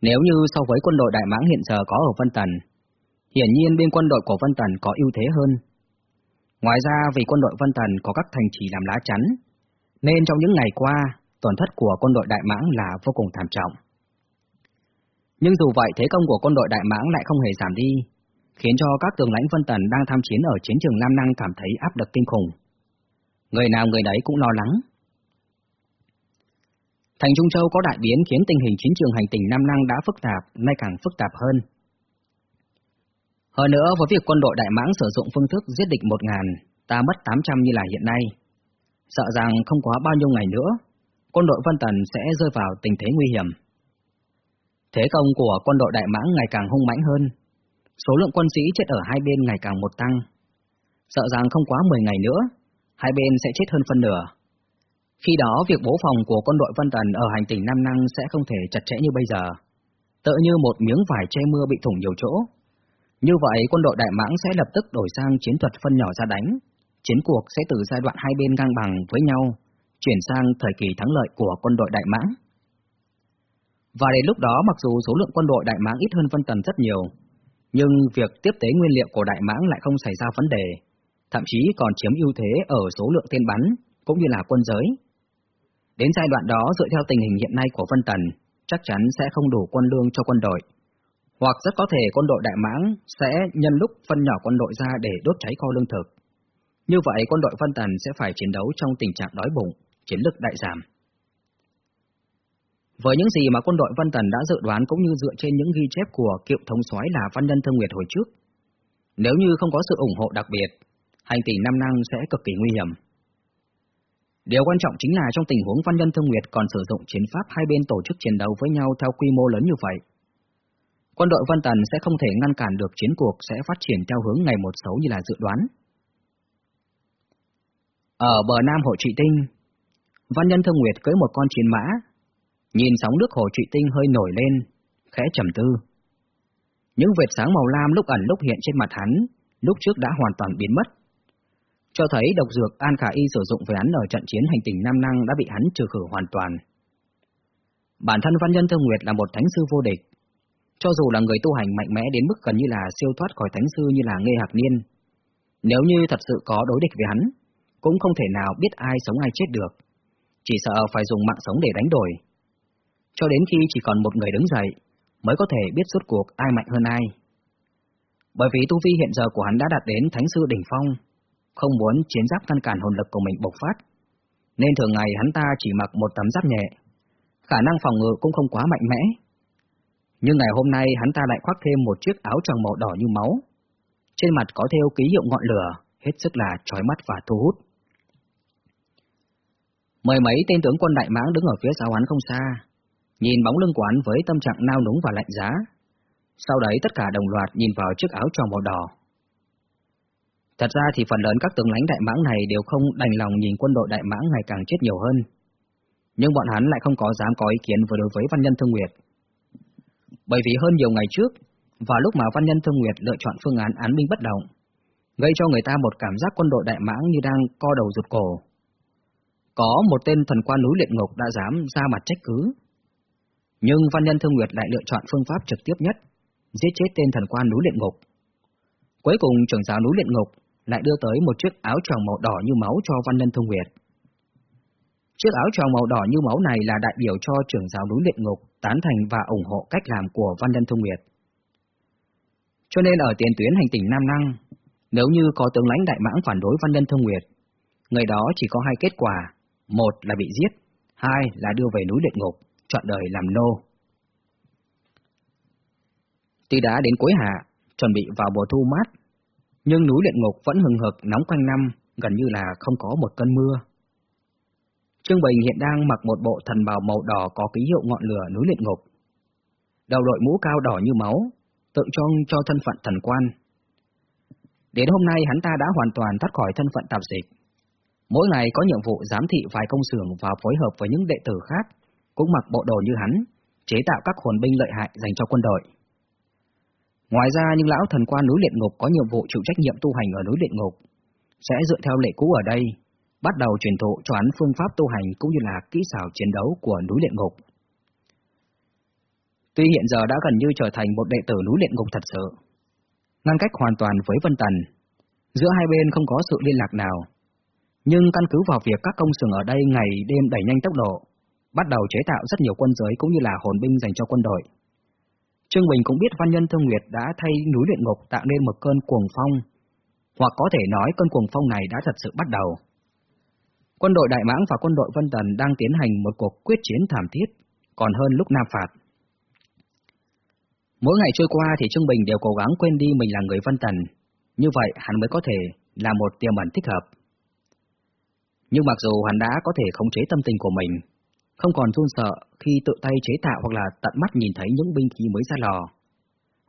Nếu như so với quân đội Đại Mãng hiện giờ có ở Vân Tần, hiển nhiên bên quân đội của Vân Tần có ưu thế hơn. Ngoài ra vì quân đội Vân Tần có các thành trì làm lá chắn, nên trong những ngày qua, tổn thất của quân đội Đại Mãng là vô cùng thảm trọng. Nhưng dù vậy thế công của quân đội Đại Mãng lại không hề giảm đi, khiến cho các tướng lãnh Vân Tần đang tham chiến ở chiến trường Nam Năng cảm thấy áp lực kinh khủng. Người nào người đấy cũng lo lắng. Thành Trung Châu có đại biến khiến tình hình chiến trường hành tỉnh Nam Năng đã phức tạp, nay càng phức tạp hơn. Hơn nữa, với việc quân đội Đại Mãng sử dụng phương thức giết địch 1.000, ta mất 800 như là hiện nay, sợ rằng không quá bao nhiêu ngày nữa, quân đội Vân Tần sẽ rơi vào tình thế nguy hiểm. Thế công của quân đội Đại Mãng ngày càng hung mãnh hơn, số lượng quân sĩ chết ở hai bên ngày càng một tăng. Sợ rằng không quá 10 ngày nữa, hai bên sẽ chết hơn phân nửa. Khi đó, việc bố phòng của quân đội Vân Tần ở hành tỉnh Nam Năng sẽ không thể chặt chẽ như bây giờ, tự như một miếng vải che mưa bị thủng nhiều chỗ. Như vậy, quân đội Đại Mãng sẽ lập tức đổi sang chiến thuật phân nhỏ ra đánh. Chiến cuộc sẽ từ giai đoạn hai bên ngang bằng với nhau, chuyển sang thời kỳ thắng lợi của quân đội Đại Mãng. Và đến lúc đó, mặc dù số lượng quân đội Đại Mãng ít hơn Vân Tần rất nhiều, nhưng việc tiếp tế nguyên liệu của Đại Mãng lại không xảy ra vấn đề, thậm chí còn chiếm ưu thế ở số lượng tên bắn, cũng như là quân giới. Đến giai đoạn đó, dựa theo tình hình hiện nay của Vân Tần, chắc chắn sẽ không đủ quân lương cho quân đội. Hoặc rất có thể quân đội Đại Mãng sẽ nhân lúc phân nhỏ quân đội ra để đốt cháy kho lương thực. Như vậy quân đội Vân Tần sẽ phải chiến đấu trong tình trạng đói bụng, chiến lực đại giảm. Với những gì mà quân đội văn Tần đã dự đoán cũng như dựa trên những ghi chép của cựu thống soái là Văn Nhân Thương Nguyệt hồi trước, nếu như không có sự ủng hộ đặc biệt, hành tỷ Nam Năng sẽ cực kỳ nguy hiểm. Điều quan trọng chính là trong tình huống Văn Nhân Thương Nguyệt còn sử dụng chiến pháp hai bên tổ chức chiến đấu với nhau theo quy mô lớn như vậy. Quân đội văn Tần sẽ không thể ngăn cản được chiến cuộc sẽ phát triển theo hướng ngày một xấu như là dự đoán. Ở bờ nam hồ Trị Tinh, Văn Nhân Thương Nguyệt cưới một con chiến mã, nhìn sóng nước hồ Trị Tinh hơi nổi lên, khẽ trầm tư. Những vệt sáng màu lam lúc ẩn lúc hiện trên mặt hắn, lúc trước đã hoàn toàn biến mất. Cho thấy độc dược An Khả Y sử dụng với hắn ở trận chiến hành tình Nam Năng đã bị hắn trừ khử hoàn toàn. Bản thân Văn Nhân Thương Nguyệt là một thánh sư vô địch. Cho dù là người tu hành mạnh mẽ đến mức gần như là siêu thoát khỏi thánh sư như là Nghê Hạc Niên, nếu như thật sự có đối địch với hắn, cũng không thể nào biết ai sống ai chết được. Chỉ sợ phải dùng mạng sống để đánh đổi. Cho đến khi chỉ còn một người đứng dậy, mới có thể biết suốt cuộc ai mạnh hơn ai. Bởi vì tu vi hiện giờ của hắn đã đạt đến Thánh Sư Đỉnh Phong, không muốn chiến giáp ngăn cản hồn lực của mình bộc phát, nên thường ngày hắn ta chỉ mặc một tấm giáp nhẹ, khả năng phòng ngự cũng không quá mạnh mẽ. Nhưng ngày hôm nay hắn ta lại khoác thêm một chiếc áo tràng màu đỏ như máu, trên mặt có theo ký hiệu ngọn lửa, hết sức là chói mắt và thu hút. Mười mấy tên tướng quân Đại Mãng đứng ở phía sau hắn không xa, nhìn bóng lưng quán với tâm trạng nao núng và lạnh giá. Sau đấy tất cả đồng loạt nhìn vào chiếc áo tròn màu đỏ. Thật ra thì phần lớn các tướng lãnh Đại Mãng này đều không đành lòng nhìn quân đội Đại Mãng ngày càng chết nhiều hơn. Nhưng bọn hắn lại không có dám có ý kiến với đối với Văn Nhân Thương Nguyệt. Bởi vì hơn nhiều ngày trước, và lúc mà Văn Nhân Thương Nguyệt lựa chọn phương án án binh bất động, gây cho người ta một cảm giác quân đội Đại Mãng như đang co đầu rụt cổ. Có một tên thần quan núi luyện ngục đã dám ra mặt trách cứ. Nhưng Văn Nhân Thương Nguyệt lại lựa chọn phương pháp trực tiếp nhất, giết chết tên thần quan núi luyện ngục. Cuối cùng trưởng giáo núi luyện ngục lại đưa tới một chiếc áo choàng màu đỏ như máu cho Văn Nhân Thương Nguyệt. Chiếc áo choàng màu đỏ như máu này là đại biểu cho trưởng giáo núi luyện ngục tán thành và ủng hộ cách làm của Văn Nhân Thương Nguyệt. Cho nên ở tiền tuyến hành tỉnh Nam Năng, nếu như có tướng lãnh đại mãng phản đối Văn Nhân Thương Nguyệt, người đó chỉ có hai kết quả, một là bị giết, hai là đưa về núi luyện ngục, chọn đời làm nô. Tuy đã đến cuối hạ, chuẩn bị vào mùa thu mát, nhưng núi luyện ngục vẫn hừng hực nóng quanh năm, gần như là không có một cơn mưa. Trương Bình hiện đang mặc một bộ thần bào màu đỏ có ký hiệu ngọn lửa núi luyện ngục. Đầu đội mũ cao đỏ như máu, tượng trưng cho thân phận thần quan. Đến hôm nay hắn ta đã hoàn toàn thoát khỏi thân phận tạp dịch. Mỗi ngày có nhiệm vụ giám thị vài công xưởng và phối hợp với những đệ tử khác, cũng mặc bộ đồ như hắn, chế tạo các hồn binh lợi hại dành cho quân đội. Ngoài ra, những lão thần quan núi luyện ngục có nhiệm vụ chịu trách nhiệm tu hành ở núi luyện ngục, sẽ dựa theo lệ cũ ở đây, bắt đầu truyền thụ cho hắn phương pháp tu hành cũng như là kỹ xảo chiến đấu của núi luyện ngục. Tuy hiện giờ đã gần như trở thành một đệ tử núi luyện ngục thật sự, ngăn cách hoàn toàn với Vân Tần, giữa hai bên không có sự liên lạc nào. Nhưng căn cứ vào việc các công xưởng ở đây ngày đêm đẩy nhanh tốc độ, bắt đầu chế tạo rất nhiều quân giới cũng như là hồn binh dành cho quân đội. Trương Bình cũng biết Văn Nhân Thương Nguyệt đã thay núi luyện ngục tạo nên một cơn cuồng phong, hoặc có thể nói cơn cuồng phong này đã thật sự bắt đầu. Quân đội Đại Mãng và quân đội Vân Tần đang tiến hành một cuộc quyết chiến thảm thiết, còn hơn lúc Nam Phạt. Mỗi ngày trôi qua thì Trương Bình đều cố gắng quên đi mình là người Vân Tần, như vậy hắn mới có thể là một tiềm ẩn thích hợp. Nhưng mặc dù hắn đã có thể khống chế tâm tình của mình, không còn run sợ khi tự tay chế tạo hoặc là tận mắt nhìn thấy những binh khí mới ra lò,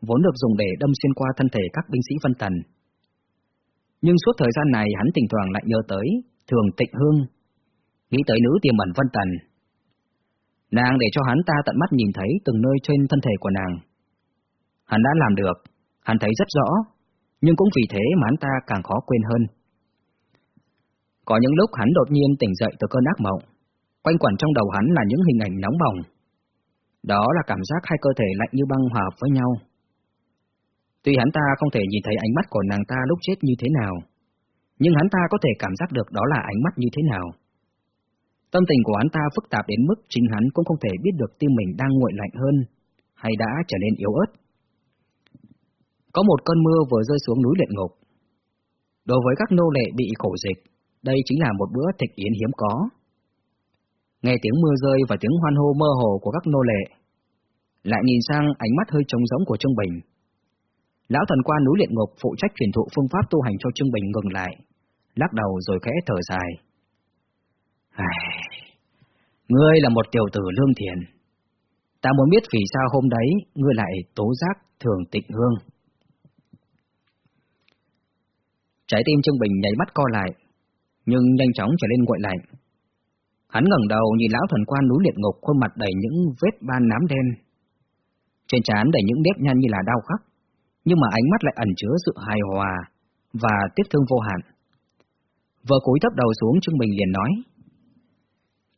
vốn được dùng để đâm xuyên qua thân thể các binh sĩ phân Tần. Nhưng suốt thời gian này hắn thỉnh thoảng lại nhớ tới Thường Tịnh Hương, nghĩ tới nữ tiềm ẩn phân Tần. Nàng để cho hắn ta tận mắt nhìn thấy từng nơi trên thân thể của nàng. Hắn đã làm được, hắn thấy rất rõ, nhưng cũng vì thế mà hắn ta càng khó quên hơn. Có những lúc hắn đột nhiên tỉnh dậy từ cơn ác mộng, quanh quẩn trong đầu hắn là những hình ảnh nóng bỏng. Đó là cảm giác hai cơ thể lạnh như băng hòa với nhau. Tuy hắn ta không thể nhìn thấy ánh mắt của nàng ta lúc chết như thế nào, nhưng hắn ta có thể cảm giác được đó là ánh mắt như thế nào. Tâm tình của hắn ta phức tạp đến mức chính hắn cũng không thể biết được tim mình đang nguội lạnh hơn, hay đã trở nên yếu ớt. Có một cơn mưa vừa rơi xuống núi luyện ngục. Đối với các nô lệ bị khổ dịch, đây chính là một bữa thịt yến hiếm có. Nghe tiếng mưa rơi và tiếng hoan hô mơ hồ của các nô lệ, lại nhìn sang ánh mắt hơi trống rỗng của Trương Bình. Lão thần quan núi luyện ngục phụ trách truyền thụ phương pháp tu hành cho Trương Bình ngừng lại, lắc đầu rồi khẽ thở dài. Ai... Ngươi là một tiểu tử lương thiện. Ta muốn biết vì sao hôm đấy ngươi lại tố giác thường tịnh hương. Trái tim Trương Bình nháy mắt co lại, nhưng nhanh chóng trở lên nguội lạnh. Hắn ngẩng đầu nhìn lão thần quan núi liệt ngục khuôn mặt đầy những vết ban nám đen. Trên trán đầy những nếp nhăn như là đau khắc, nhưng mà ánh mắt lại ẩn chứa sự hài hòa và tiếc thương vô hạn. Vợ cúi thấp đầu xuống Trương Bình liền nói.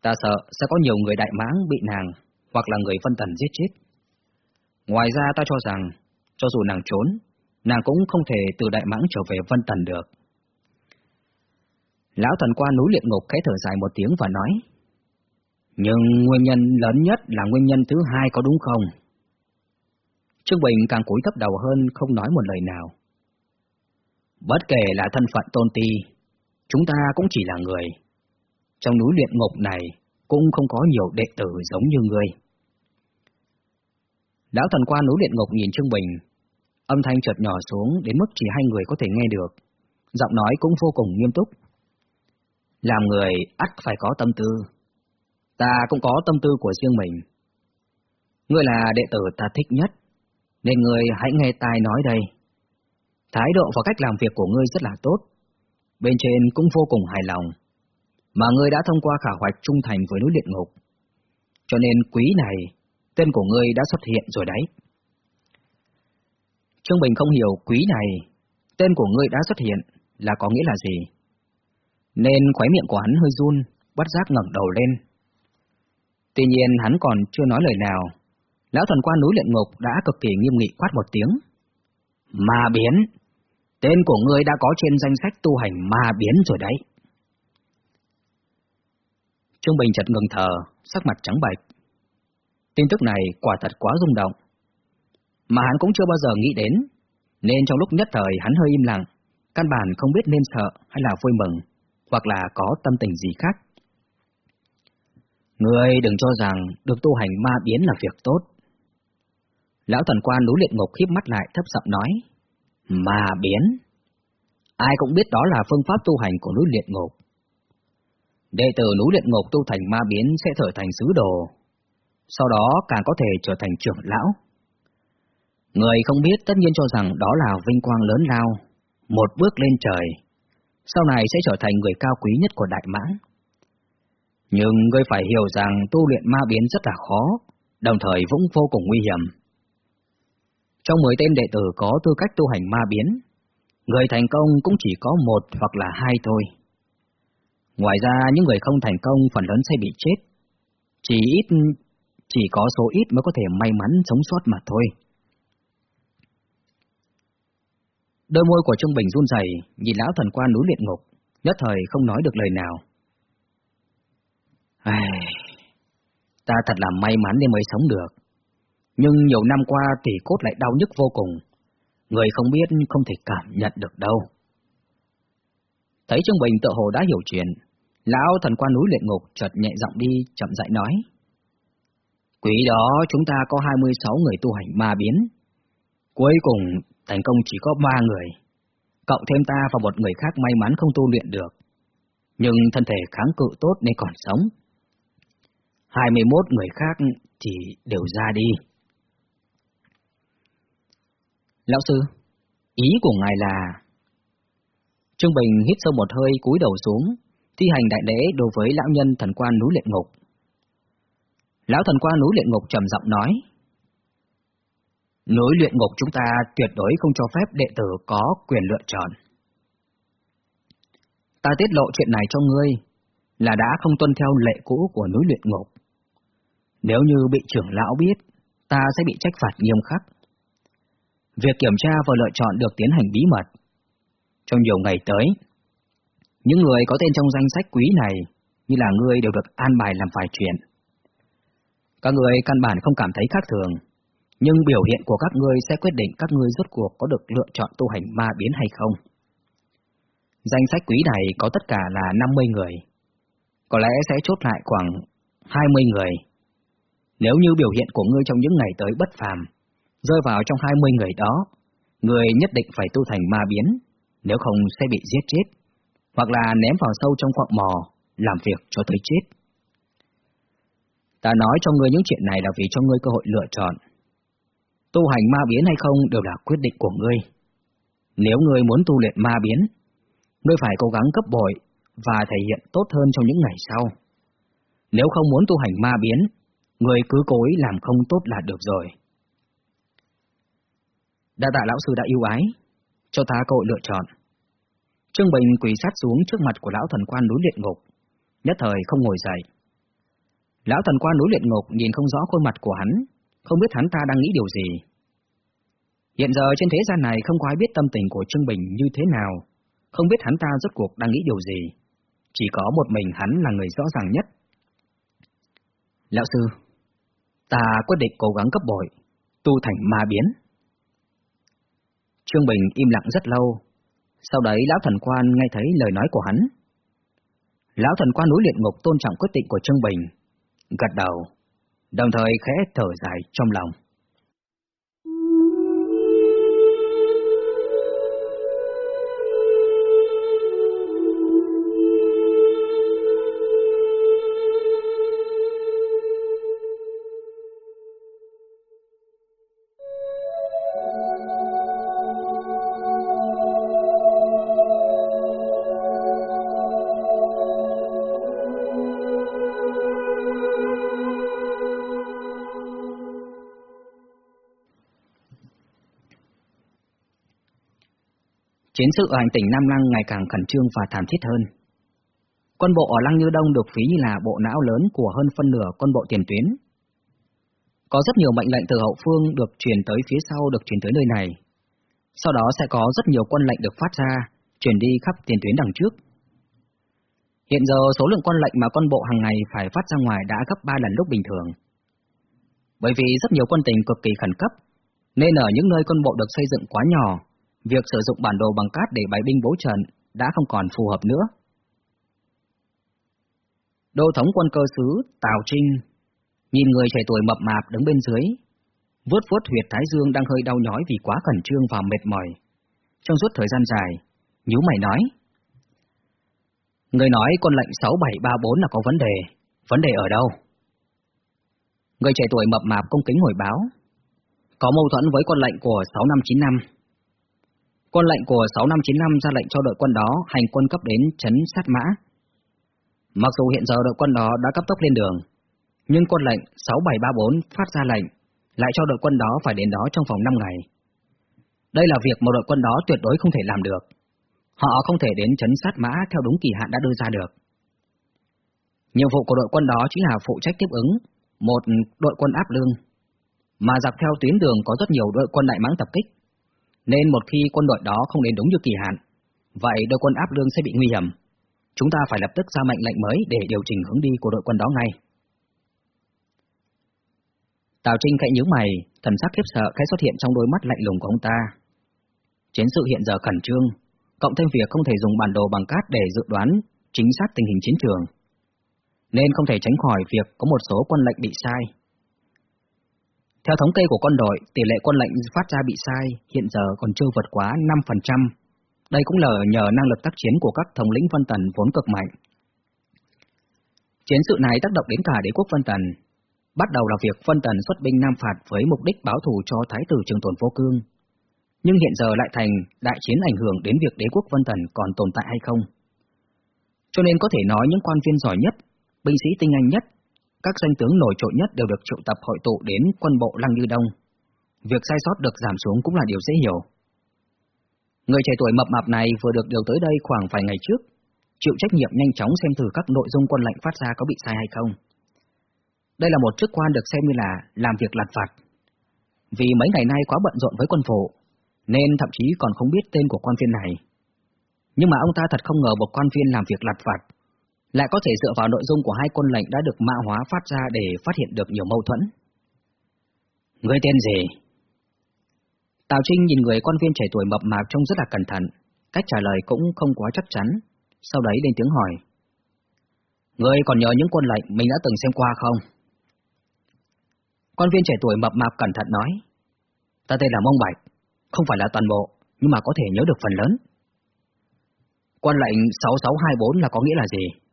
Ta sợ sẽ có nhiều người đại mãng bị nàng hoặc là người phân tần giết chết. Ngoài ra ta cho rằng, cho dù nàng trốn, nàng cũng không thể từ đại mãng trở về vân tần được. Lão thần qua núi luyện ngục khẽ thở dài một tiếng và nói, nhưng nguyên nhân lớn nhất là nguyên nhân thứ hai có đúng không? Trương Bình càng cúi thấp đầu hơn không nói một lời nào. Bất kể là thân phận tôn ti, chúng ta cũng chỉ là người. Trong núi luyện ngục này cũng không có nhiều đệ tử giống như người. Lão thần quan núi luyện ngục nhìn Trương Bình, âm thanh chợt nhỏ xuống đến mức chỉ hai người có thể nghe được. Giọng nói cũng vô cùng nghiêm túc. Làm người ắt phải có tâm tư. Ta cũng có tâm tư của riêng mình. Ngươi là đệ tử ta thích nhất, nên ngươi hãy nghe tai nói đây. Thái độ và cách làm việc của ngươi rất là tốt. Bên trên cũng vô cùng hài lòng. Mà ngươi đã thông qua khả hoạch trung thành với núi luyện ngục. Cho nên quý này, tên của ngươi đã xuất hiện rồi đấy. Trương Bình không hiểu quý này, tên của ngươi đã xuất hiện là có nghĩa là gì. Nên khóe miệng của hắn hơi run, bất giác ngẩng đầu lên. Tuy nhiên hắn còn chưa nói lời nào, lão thần quan núi luyện ngục đã cực kỳ nghiêm nghị quát một tiếng. Ma biến! Tên của ngươi đã có trên danh sách tu hành ma biến rồi đấy. Trung Bình chợt ngừng thở, sắc mặt trắng bệch. Tin tức này quả thật quá rung động. Mà hắn cũng chưa bao giờ nghĩ đến, nên trong lúc nhất thời hắn hơi im lặng, căn bản không biết nên sợ hay là vui mừng, hoặc là có tâm tình gì khác. Người đừng cho rằng được tu hành ma biến là việc tốt. Lão thần quan núi luyện ngục khiếp mắt lại thấp giọng nói, ma biến. Ai cũng biết đó là phương pháp tu hành của núi luyện ngục. Đệ tử núi luyện ngục tu thành ma biến sẽ trở thành sứ đồ, sau đó càng có thể trở thành trưởng lão. Người không biết tất nhiên cho rằng đó là vinh quang lớn lao, một bước lên trời, sau này sẽ trở thành người cao quý nhất của Đại Mãng. Nhưng ngươi phải hiểu rằng tu luyện ma biến rất là khó, đồng thời cũng vô cùng nguy hiểm. Trong 10 tên đệ tử có tư cách tu hành ma biến, người thành công cũng chỉ có một hoặc là hai thôi. Ngoài ra, những người không thành công phần lớn sẽ bị chết. Chỉ ít, chỉ có số ít mới có thể may mắn sống sót mà thôi. Đôi môi của Trung Bình run rẩy, nhìn lão thần quan núi luyện ngục, nhất thời không nói được lời nào. Ai... Ta thật là may mắn nên mới sống được. Nhưng nhiều năm qua tỷ cốt lại đau nhức vô cùng. Người không biết không thể cảm nhận được đâu. Thấy Trung Bình tự hồ đã hiểu chuyện, lão thần quan núi luyện ngục chợt nhẹ giọng đi, chậm rãi nói. Quý đó chúng ta có 26 người tu hành ma biến. Cuối cùng thành công chỉ có ba người. Cộng thêm ta và một người khác may mắn không tu luyện được. Nhưng thân thể kháng cự tốt nên còn sống. 21 người khác thì đều ra đi. Lão sư, ý của ngài là... Trương Bình hít sâu một hơi cúi đầu xuống, thi hành đại lễ đối với lão nhân thần quan núi luyện ngục. Lão thần quan núi luyện ngục trầm giọng nói, Núi luyện ngục chúng ta tuyệt đối không cho phép đệ tử có quyền lựa chọn. Ta tiết lộ chuyện này cho ngươi là đã không tuân theo lệ cũ của núi luyện ngục. Nếu như bị trưởng lão biết, ta sẽ bị trách phạt nghiêm khắc. Việc kiểm tra và lựa chọn được tiến hành bí mật. Trong nhiều ngày tới, những người có tên trong danh sách quý này, như là ngươi đều được an bài làm vài chuyện. Các người căn bản không cảm thấy khác thường, nhưng biểu hiện của các ngươi sẽ quyết định các ngươi rốt cuộc có được lựa chọn tu hành ma biến hay không. Danh sách quý này có tất cả là 50 người, có lẽ sẽ chốt lại khoảng 20 người. Nếu như biểu hiện của ngươi trong những ngày tới bất phàm, rơi vào trong 20 người đó, người nhất định phải tu thành ma biến, nếu không sẽ bị giết chết, hoặc là ném vào sâu trong quạng mò, làm việc cho tới chết. Ta nói cho ngươi những chuyện này là vì cho ngươi cơ hội lựa chọn. Tu hành ma biến hay không đều là quyết định của ngươi. Nếu ngươi muốn tu luyện ma biến, ngươi phải cố gắng cấp bội và thể hiện tốt hơn trong những ngày sau. Nếu không muốn tu hành ma biến, ngươi cứ cố ý làm không tốt là được rồi. Đa tạ lão sư đã yêu ái, cho ta cơ hội lựa chọn. Trương Bình quỳ sát xuống trước mặt của lão thần quan núi luyện ngục, nhất thời không ngồi dậy. Lão thần quan núi luyện ngục nhìn không rõ khuôn mặt của hắn, không biết hắn ta đang nghĩ điều gì. Hiện giờ trên thế gian này không có ai biết tâm tình của Trương Bình như thế nào, không biết hắn ta rốt cuộc đang nghĩ điều gì. Chỉ có một mình hắn là người rõ ràng nhất. Lão sư, ta quyết định cố gắng cấp bội, tu thành ma biến. Trương Bình im lặng rất lâu, sau đấy lão thần quan nghe thấy lời nói của hắn. Lão thần quan núi luyện ngục tôn trọng quyết định của Trương Bình, gật đầu, đồng thời khẽ thở dài trong lòng. Chiến sự ở hành tỉnh Nam Lăng ngày càng khẩn trương và thảm thiết hơn. Quân bộ ở Lăng Như Đông được ví như là bộ não lớn của hơn phân nửa quân bộ tiền tuyến. Có rất nhiều mệnh lệnh từ hậu phương được truyền tới phía sau được truyền tới nơi này. Sau đó sẽ có rất nhiều quân lệnh được phát ra, truyền đi khắp tiền tuyến đằng trước. Hiện giờ số lượng quân lệnh mà quân bộ hàng ngày phải phát ra ngoài đã gấp 3 lần lúc bình thường. Bởi vì rất nhiều quân tình cực kỳ khẩn cấp, nên ở những nơi quân bộ được xây dựng quá nhỏ, việc sử dụng bản đồ bằng cát để bày binh bố trận đã không còn phù hợp nữa. Đô thống quân cơ sứ Tào Trinh nhìn người trẻ tuổi mập mạp đứng bên dưới, vuốt vuốt huyệt thái dương đang hơi đau nhói vì quá khẩn trương và mệt mỏi. Trong suốt thời gian dài, nhíu mày nói. Người nói quân lệnh 6734 là có vấn đề, vấn đề ở đâu? Người trẻ tuổi mập mạp công kính hồi báo, có mâu thuẫn với quân lệnh của 6595. Quân lệnh của 6595 ra lệnh cho đội quân đó hành quân cấp đến chấn sát mã. Mặc dù hiện giờ đội quân đó đã cấp tốc lên đường, nhưng quân lệnh 6734 phát ra lệnh lại cho đội quân đó phải đến đó trong vòng 5 ngày. Đây là việc một đội quân đó tuyệt đối không thể làm được. Họ không thể đến chấn sát mã theo đúng kỳ hạn đã đưa ra được. Nhiệm vụ của đội quân đó chính là phụ trách tiếp ứng, một đội quân áp lương, mà dọc theo tuyến đường có rất nhiều đội quân đại mãng tập kích, nên một khi quân đội đó không đến đúng như kỳ hạn, vậy đội quân áp lương sẽ bị nguy hiểm. Chúng ta phải lập tức ra mệnh lệnh mới để điều chỉnh hướng đi của đội quân đó ngay. Tào Trinh khẽ nhíu mày, thần sắc khiếp sợ khẽ xuất hiện trong đôi mắt lạnh lùng của ông ta. Chiến sự hiện giờ khẩn trương, cộng thêm việc không thể dùng bản đồ bằng cát để dự đoán chính xác tình hình chiến trường, nên không thể tránh khỏi việc có một số quân lệnh bị sai. Theo thống kê của quân đội, tỷ lệ quân lệnh phát ra bị sai hiện giờ còn chưa vượt quá 5%. Đây cũng là nhờ năng lực tác chiến của các thống lĩnh Vân Tần vốn cực mạnh. Chiến sự này tác động đến cả đế quốc Vân Tần. Bắt đầu là việc Vân Tần xuất binh Nam Phạt với mục đích báo thù cho Thái tử Trường Tồn Vô Cương. Nhưng hiện giờ lại thành đại chiến ảnh hưởng đến việc đế quốc Vân Tần còn tồn tại hay không. Cho nên có thể nói những quan viên giỏi nhất, binh sĩ tinh anh nhất, các danh tướng nổi trội nhất đều được triệu tập hội tụ đến quân bộ Lăng Như Đông. Việc sai sót được giảm xuống cũng là điều dễ hiểu. Người trẻ tuổi mập mạp này vừa được điều tới đây khoảng vài ngày trước, chịu trách nhiệm nhanh chóng xem thử các nội dung quân lệnh phát ra có bị sai hay không. Đây là một chức quan được xem như là làm việc lặt vặt. Vì mấy ngày nay quá bận rộn với quân vụ, nên thậm chí còn không biết tên của quan viên này. Nhưng mà ông ta thật không ngờ một quan viên làm việc lặt vặt, lại có thể dựa vào nội dung của hai quân lệnh đã được mã hóa phát ra để phát hiện được nhiều mâu thuẫn. Người tên gì? Tào Trinh nhìn người quan viên trẻ tuổi mập mạp trông rất là cẩn thận, cách trả lời cũng không quá chắc chắn, sau đấy lên tiếng hỏi. Người còn nhớ những quân lệnh mình đã từng xem qua không? Quan viên trẻ tuổi mập mạp cẩn thận nói. Ta tên là Mông Bạch, không phải là toàn bộ, nhưng mà có thể nhớ được phần lớn. Quân lệnh 6624 là có nghĩa là gì?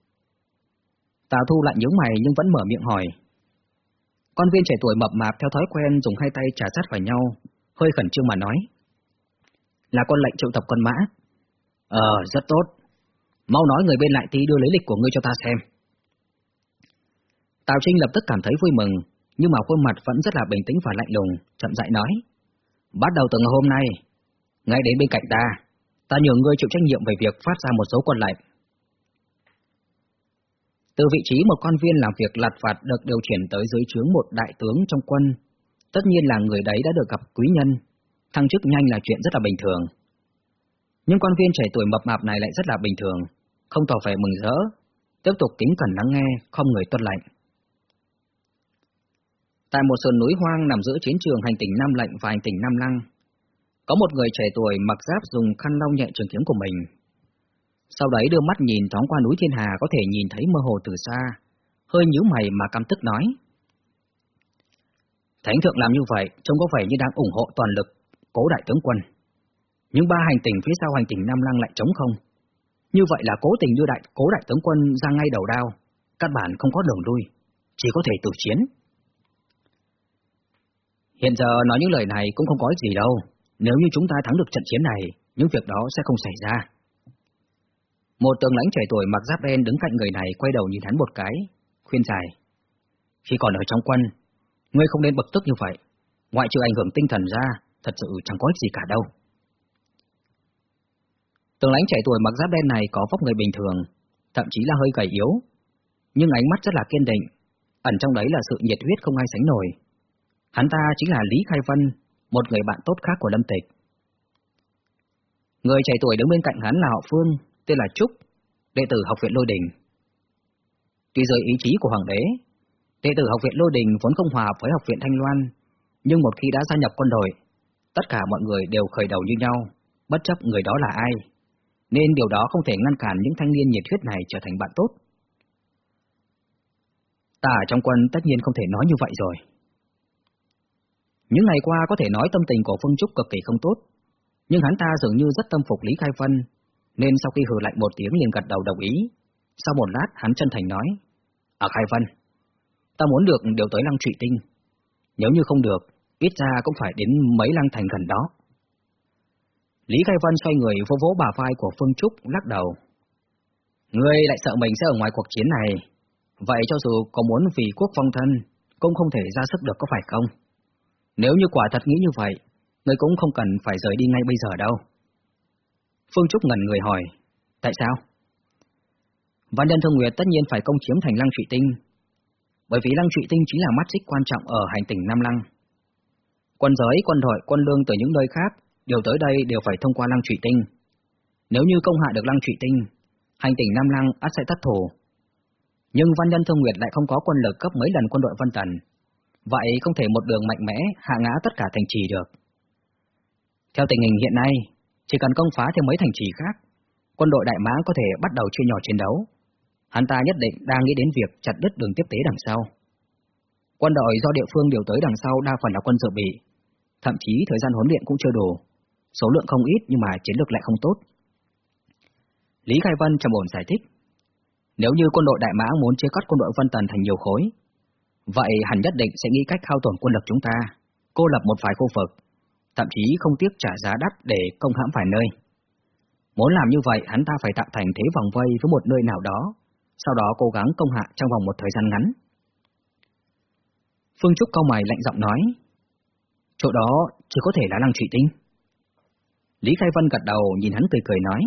Tào Thu lại nhướng mày nhưng vẫn mở miệng hỏi. Con viên trẻ tuổi mập mạp theo thói quen dùng hai tay trà sát vào nhau, hơi khẩn trương mà nói. Là con lệnh triệu tập con mã. Ờ, rất tốt. Mau nói người bên lại tí đưa lấy lịch của ngươi cho ta xem. Tào Trinh lập tức cảm thấy vui mừng, nhưng mà khuôn mặt vẫn rất là bình tĩnh và lạnh lùng, chậm rãi nói. Bắt đầu từ ngày hôm nay, ngay đến bên cạnh ta, ta nhờ ngươi chịu trách nhiệm về việc phát ra một số con lệnh. Từ vị trí một quan viên làm việc lặt vặt được điều chuyển tới dưới trướng một đại tướng trong quân, tất nhiên là người đấy đã được gặp quý nhân, thăng chức nhanh là chuyện rất là bình thường. Nhưng quan viên trẻ tuổi mập mạp này lại rất là bình thường, không tỏ vẻ mừng rỡ, tiếp tục kính cẩn lắng nghe, không người tuân lệnh. Tại một sườn núi hoang nằm giữa chiến trường hành tỉnh Nam Lệnh và hành tỉnh Nam Lăng, có một người trẻ tuổi mặc giáp dùng khăn lau nhẹ trường kiếm của mình, sau đấy đưa mắt nhìn thoáng qua núi Thiên Hà có thể nhìn thấy mơ hồ từ xa, hơi nhíu mày mà căm tức nói. Thánh thượng làm như vậy, trông có vẻ như đang ủng hộ toàn lực cố đại tướng quân. Nhưng ba hành tỉnh phía sau hành tỉnh Nam Lăng lại trống không. Như vậy là cố tình đưa đại cố đại tướng quân ra ngay đầu đao, căn bản không có đường lui, chỉ có thể tử chiến. Hiện giờ nói những lời này cũng không có ích gì đâu, nếu như chúng ta thắng được trận chiến này, những việc đó sẽ không xảy ra. Một tướng lãnh trẻ tuổi mặc giáp đen đứng cạnh người này quay đầu nhìn hắn một cái, khuyên giải. Khi còn ở trong quân, ngươi không nên bực tức như vậy, ngoại trừ ảnh hưởng tinh thần ra, thật sự chẳng có ích gì cả đâu. Tướng lãnh trẻ tuổi mặc giáp đen này có vóc người bình thường, thậm chí là hơi gầy yếu, nhưng ánh mắt rất là kiên định, ẩn trong đấy là sự nhiệt huyết không ai sánh nổi. Hắn ta chính là Lý Khai Vân, một người bạn tốt khác của Lâm Tịch. Người trẻ tuổi đứng bên cạnh hắn là họ Phương, tên là Trúc, đệ tử học viện Lôi Đình. Tuy rời ý chí của Hoàng đế, đệ tử học viện Lôi Đình vốn không hòa với học viện Thanh Loan, nhưng một khi đã gia nhập quân đội, tất cả mọi người đều khởi đầu như nhau, bất chấp người đó là ai, nên điều đó không thể ngăn cản những thanh niên nhiệt huyết này trở thành bạn tốt. Ta ở trong quân tất nhiên không thể nói như vậy rồi. Những ngày qua có thể nói tâm tình của Phương Trúc cực kỳ không tốt, nhưng hắn ta dường như rất tâm phục Lý Khai Vân, nên sau khi hừ lạnh một tiếng liền gật đầu đồng ý. Sau một lát hắn chân thành nói, Ở Khai Vân, ta muốn được điều tới lăng trụy tinh. Nếu như không được, ít ra cũng phải đến mấy lăng thành gần đó. Lý Khai Vân xoay người vô vỗ bà vai của Phương Trúc lắc đầu. Ngươi lại sợ mình sẽ ở ngoài cuộc chiến này, vậy cho dù có muốn vì quốc phong thân, cũng không thể ra sức được có phải không? Nếu như quả thật nghĩ như vậy, ngươi cũng không cần phải rời đi ngay bây giờ đâu. Phương Trúc ngẩn người hỏi, tại sao? Văn nhân Thương Nguyệt tất nhiên phải công chiếm thành lăng trụy tinh, bởi vì Lăng Trụy Tinh chính là mắt xích quan trọng ở hành tinh Nam Lăng. Quân giới, quân đội, quân lương từ những nơi khác đều tới đây đều phải thông qua Lăng Trụy Tinh. Nếu như công hạ được Lăng Trụy Tinh, hành tinh Nam Lăng ắt sẽ thất thủ. Nhưng Văn Nhân Thương Nguyệt lại không có quân lực cấp mấy lần quân đội Vân Tần, vậy không thể một đường mạnh mẽ hạ ngã tất cả thành trì được. Theo tình hình hiện nay, chỉ cần công phá thêm mấy thành trì khác, quân đội Đại Mã có thể bắt đầu chia nhỏ chiến đấu. Hắn ta nhất định đang nghĩ đến việc chặt đứt đường tiếp tế đằng sau. Quân đội do địa phương điều tới đằng sau đa phần là quân dự bị, thậm chí thời gian huấn luyện cũng chưa đủ, số lượng không ít nhưng mà chiến lược lại không tốt. Lý Khai Vân trầm ổn giải thích, nếu như quân đội Đại Mã muốn chia cắt quân đội Vân Tần thành nhiều khối, vậy hẳn nhất định sẽ nghĩ cách hao tổn quân lực chúng ta, cô lập một vài khu vực, thậm chí không tiếc trả giá đắt để công hãm vài nơi. Muốn làm như vậy, hắn ta phải tạo thành thế vòng vây với một nơi nào đó, sau đó cố gắng công hạ trong vòng một thời gian ngắn. Phương Trúc cao mày lạnh giọng nói, chỗ đó chỉ có thể là lăng trụy tinh. Lý Khai Vân gật đầu nhìn hắn cười cười nói,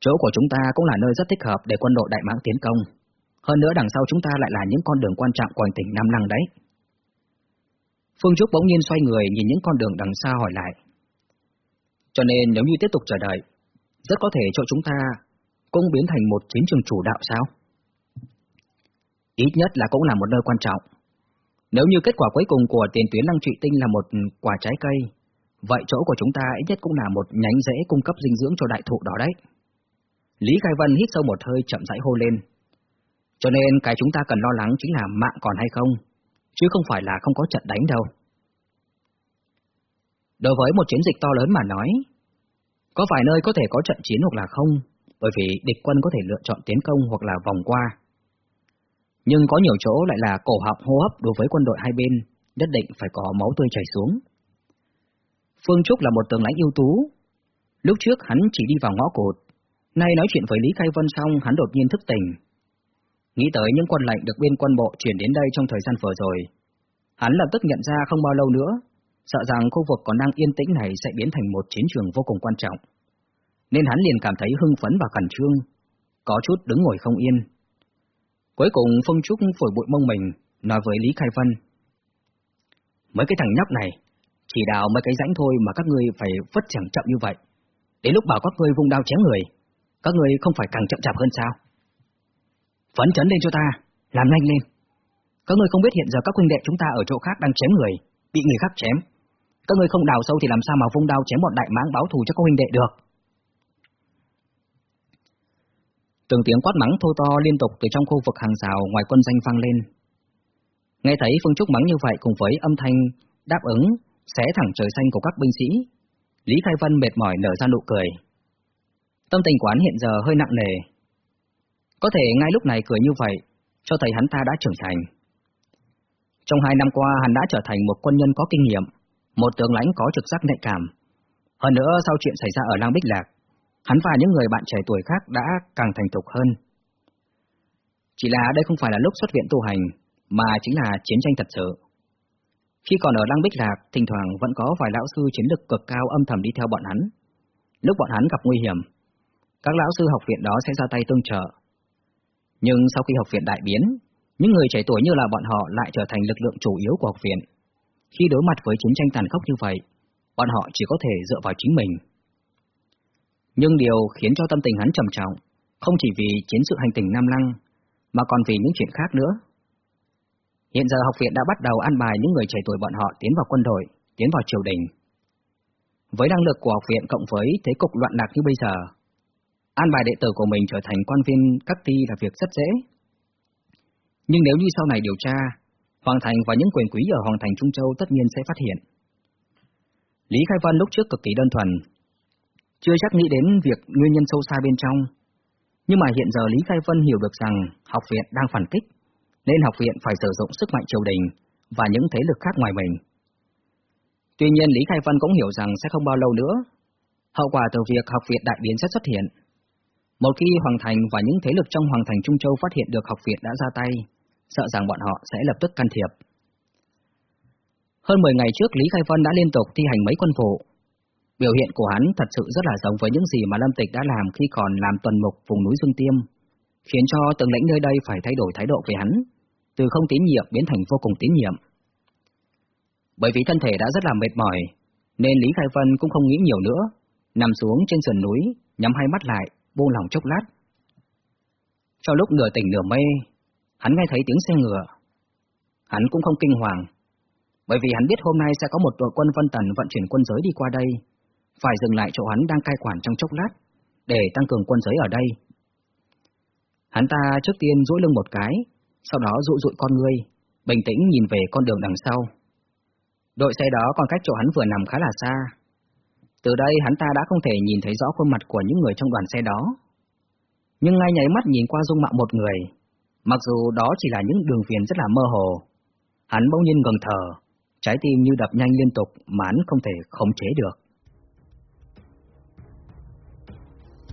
chỗ của chúng ta cũng là nơi rất thích hợp để quân đội Đại Mãng tiến công. Hơn nữa đằng sau chúng ta lại là những con đường quan trọng của tỉnh Nam Lăng đấy. Phương Trúc bỗng nhiên xoay người nhìn những con đường đằng xa hỏi lại. Cho nên nếu như tiếp tục chờ đợi, rất có thể cho chúng ta cũng biến thành một chiến trường chủ đạo sao? Ít nhất là cũng là một nơi quan trọng. Nếu như kết quả cuối cùng của tiền tuyến lăng trụy tinh là một quả trái cây, vậy chỗ của chúng ta ít nhất cũng là một nhánh rễ cung cấp dinh dưỡng cho đại thụ đó đấy. Lý Khai Vân hít sâu một hơi chậm rãi hô lên. Cho nên cái chúng ta cần lo lắng chính là mạng còn hay không, chứ không phải là không có trận đánh đâu. Đối với một chiến dịch to lớn mà nói, có vài nơi có thể có trận chiến hoặc là không, bởi vì địch quân có thể lựa chọn tiến công hoặc là vòng qua. Nhưng có nhiều chỗ lại là cổ họng hô hấp đối với quân đội hai bên, nhất định phải có máu tươi chảy xuống. Phương Trúc là một tường lãnh ưu tú. Lúc trước hắn chỉ đi vào ngõ cột, nay nói chuyện với Lý Khai Vân xong hắn đột nhiên thức tỉnh. Nghĩ tới những quân lệnh được biên quân bộ chuyển đến đây trong thời gian vừa rồi. Hắn lập tức nhận ra không bao lâu nữa, sợ rằng khu vực còn đang yên tĩnh này sẽ biến thành một chiến trường vô cùng quan trọng. Nên hắn liền cảm thấy hưng phấn và khẩn trương, có chút đứng ngồi không yên. Cuối cùng Phương Trúc phổi bụi mông mình, nói với Lý Khai Vân. Mấy cái thằng nhóc này, chỉ đào mấy cái rãnh thôi mà các ngươi phải vất chẳng chậm như vậy. Đến lúc bảo các ngươi vung đao chém người, các ngươi không phải càng chậm chạp hơn sao? Phấn chấn lên cho ta, làm nhanh lên. Các ngươi không biết hiện giờ các huynh đệ chúng ta ở chỗ khác đang chém người, bị người khác chém. Các ngươi không đào sâu thì làm sao mà vung đao chém bọn đại mãng báo thù cho các huynh đệ được? Từng tiếng quát mắng thô to liên tục từ trong khu vực hàng rào ngoài quân danh vang lên. Nghe thấy Phương Trúc mắng như vậy cùng với âm thanh đáp ứng, xé thẳng trời xanh của các binh sĩ, Lý Khai Vân mệt mỏi nở ra nụ cười. Tâm tình quán hiện giờ hơi nặng nề. Có thể ngay lúc này cười như vậy, cho thấy hắn ta đã trưởng thành. Trong hai năm qua hắn đã trở thành một quân nhân có kinh nghiệm, một tướng lãnh có trực giác nhạy cảm. Hơn nữa sau chuyện xảy ra ở Lang Bích Lạc, hắn và những người bạn trẻ tuổi khác đã càng thành thục hơn. Chỉ là đây không phải là lúc xuất viện tu hành, mà chính là chiến tranh thật sự. Khi còn ở Lăng Bích Lạc, thỉnh thoảng vẫn có vài lão sư chiến lực cực cao âm thầm đi theo bọn hắn. Lúc bọn hắn gặp nguy hiểm, các lão sư học viện đó sẽ ra tay tương trợ. Nhưng sau khi học viện đại biến, những người trẻ tuổi như là bọn họ lại trở thành lực lượng chủ yếu của học viện. Khi đối mặt với chiến tranh tàn khốc như vậy, bọn họ chỉ có thể dựa vào chính mình. Nhưng điều khiến cho tâm tình hắn trầm trọng, không chỉ vì chiến sự hành tình Nam Lăng, mà còn vì những chuyện khác nữa. Hiện giờ học viện đã bắt đầu an bài những người trẻ tuổi bọn họ tiến vào quân đội, tiến vào triều đình. Với năng lực của học viện cộng với thế cục loạn lạc như bây giờ, an bài đệ tử của mình trở thành quan viên các ty là việc rất dễ. Nhưng nếu như sau này điều tra, Hoàng Thành và những quyền quý ở Hoàng Thành Trung Châu tất nhiên sẽ phát hiện. Lý Khai Vân lúc trước cực kỳ đơn thuần, chưa chắc nghĩ đến việc nguyên nhân sâu xa bên trong. Nhưng mà hiện giờ Lý Khai Vân hiểu được rằng học viện đang phản kích, nên học viện phải sử dụng sức mạnh triều đình và những thế lực khác ngoài mình. Tuy nhiên Lý Khai Vân cũng hiểu rằng sẽ không bao lâu nữa, hậu quả từ việc học viện đại biến sẽ xuất hiện. Một khi Hoàng Thành và những thế lực trong Hoàng Thành Trung Châu phát hiện được học viện đã ra tay, sợ rằng bọn họ sẽ lập tức can thiệp. Hơn 10 ngày trước Lý Khai Vân đã liên tục thi hành mấy quân vụ, Biểu hiện của hắn thật sự rất là giống với những gì mà Lâm Tịch đã làm khi còn làm tuần mục vùng núi Dương Tiêm, khiến cho tướng lãnh nơi đây phải thay đổi thái độ về hắn, từ không tín nhiệm biến thành vô cùng tín nhiệm. Bởi vì thân thể đã rất là mệt mỏi, nên Lý Khai Vân cũng không nghĩ nhiều nữa, nằm xuống trên sườn núi, nhắm hai mắt lại, buông lòng chốc lát. Trong lúc nửa tỉnh nửa mê, hắn nghe thấy tiếng xe ngựa. Hắn cũng không kinh hoàng, bởi vì hắn biết hôm nay sẽ có một đội quân Vân Tần vận chuyển quân giới đi qua đây, phải dừng lại chỗ hắn đang cai quản trong chốc lát, để tăng cường quân giới ở đây. Hắn ta trước tiên duỗi lưng một cái, sau đó dụ dụi con ngươi, bình tĩnh nhìn về con đường đằng sau. Đội xe đó còn cách chỗ hắn vừa nằm khá là xa. Từ đây hắn ta đã không thể nhìn thấy rõ khuôn mặt của những người trong đoàn xe đó. Nhưng ngay nháy mắt nhìn qua dung mạo một người, mặc dù đó chỉ là những đường viền rất là mơ hồ, hắn bỗng nhiên ngừng thở, trái tim như đập nhanh liên tục mà hắn không thể khống chế được.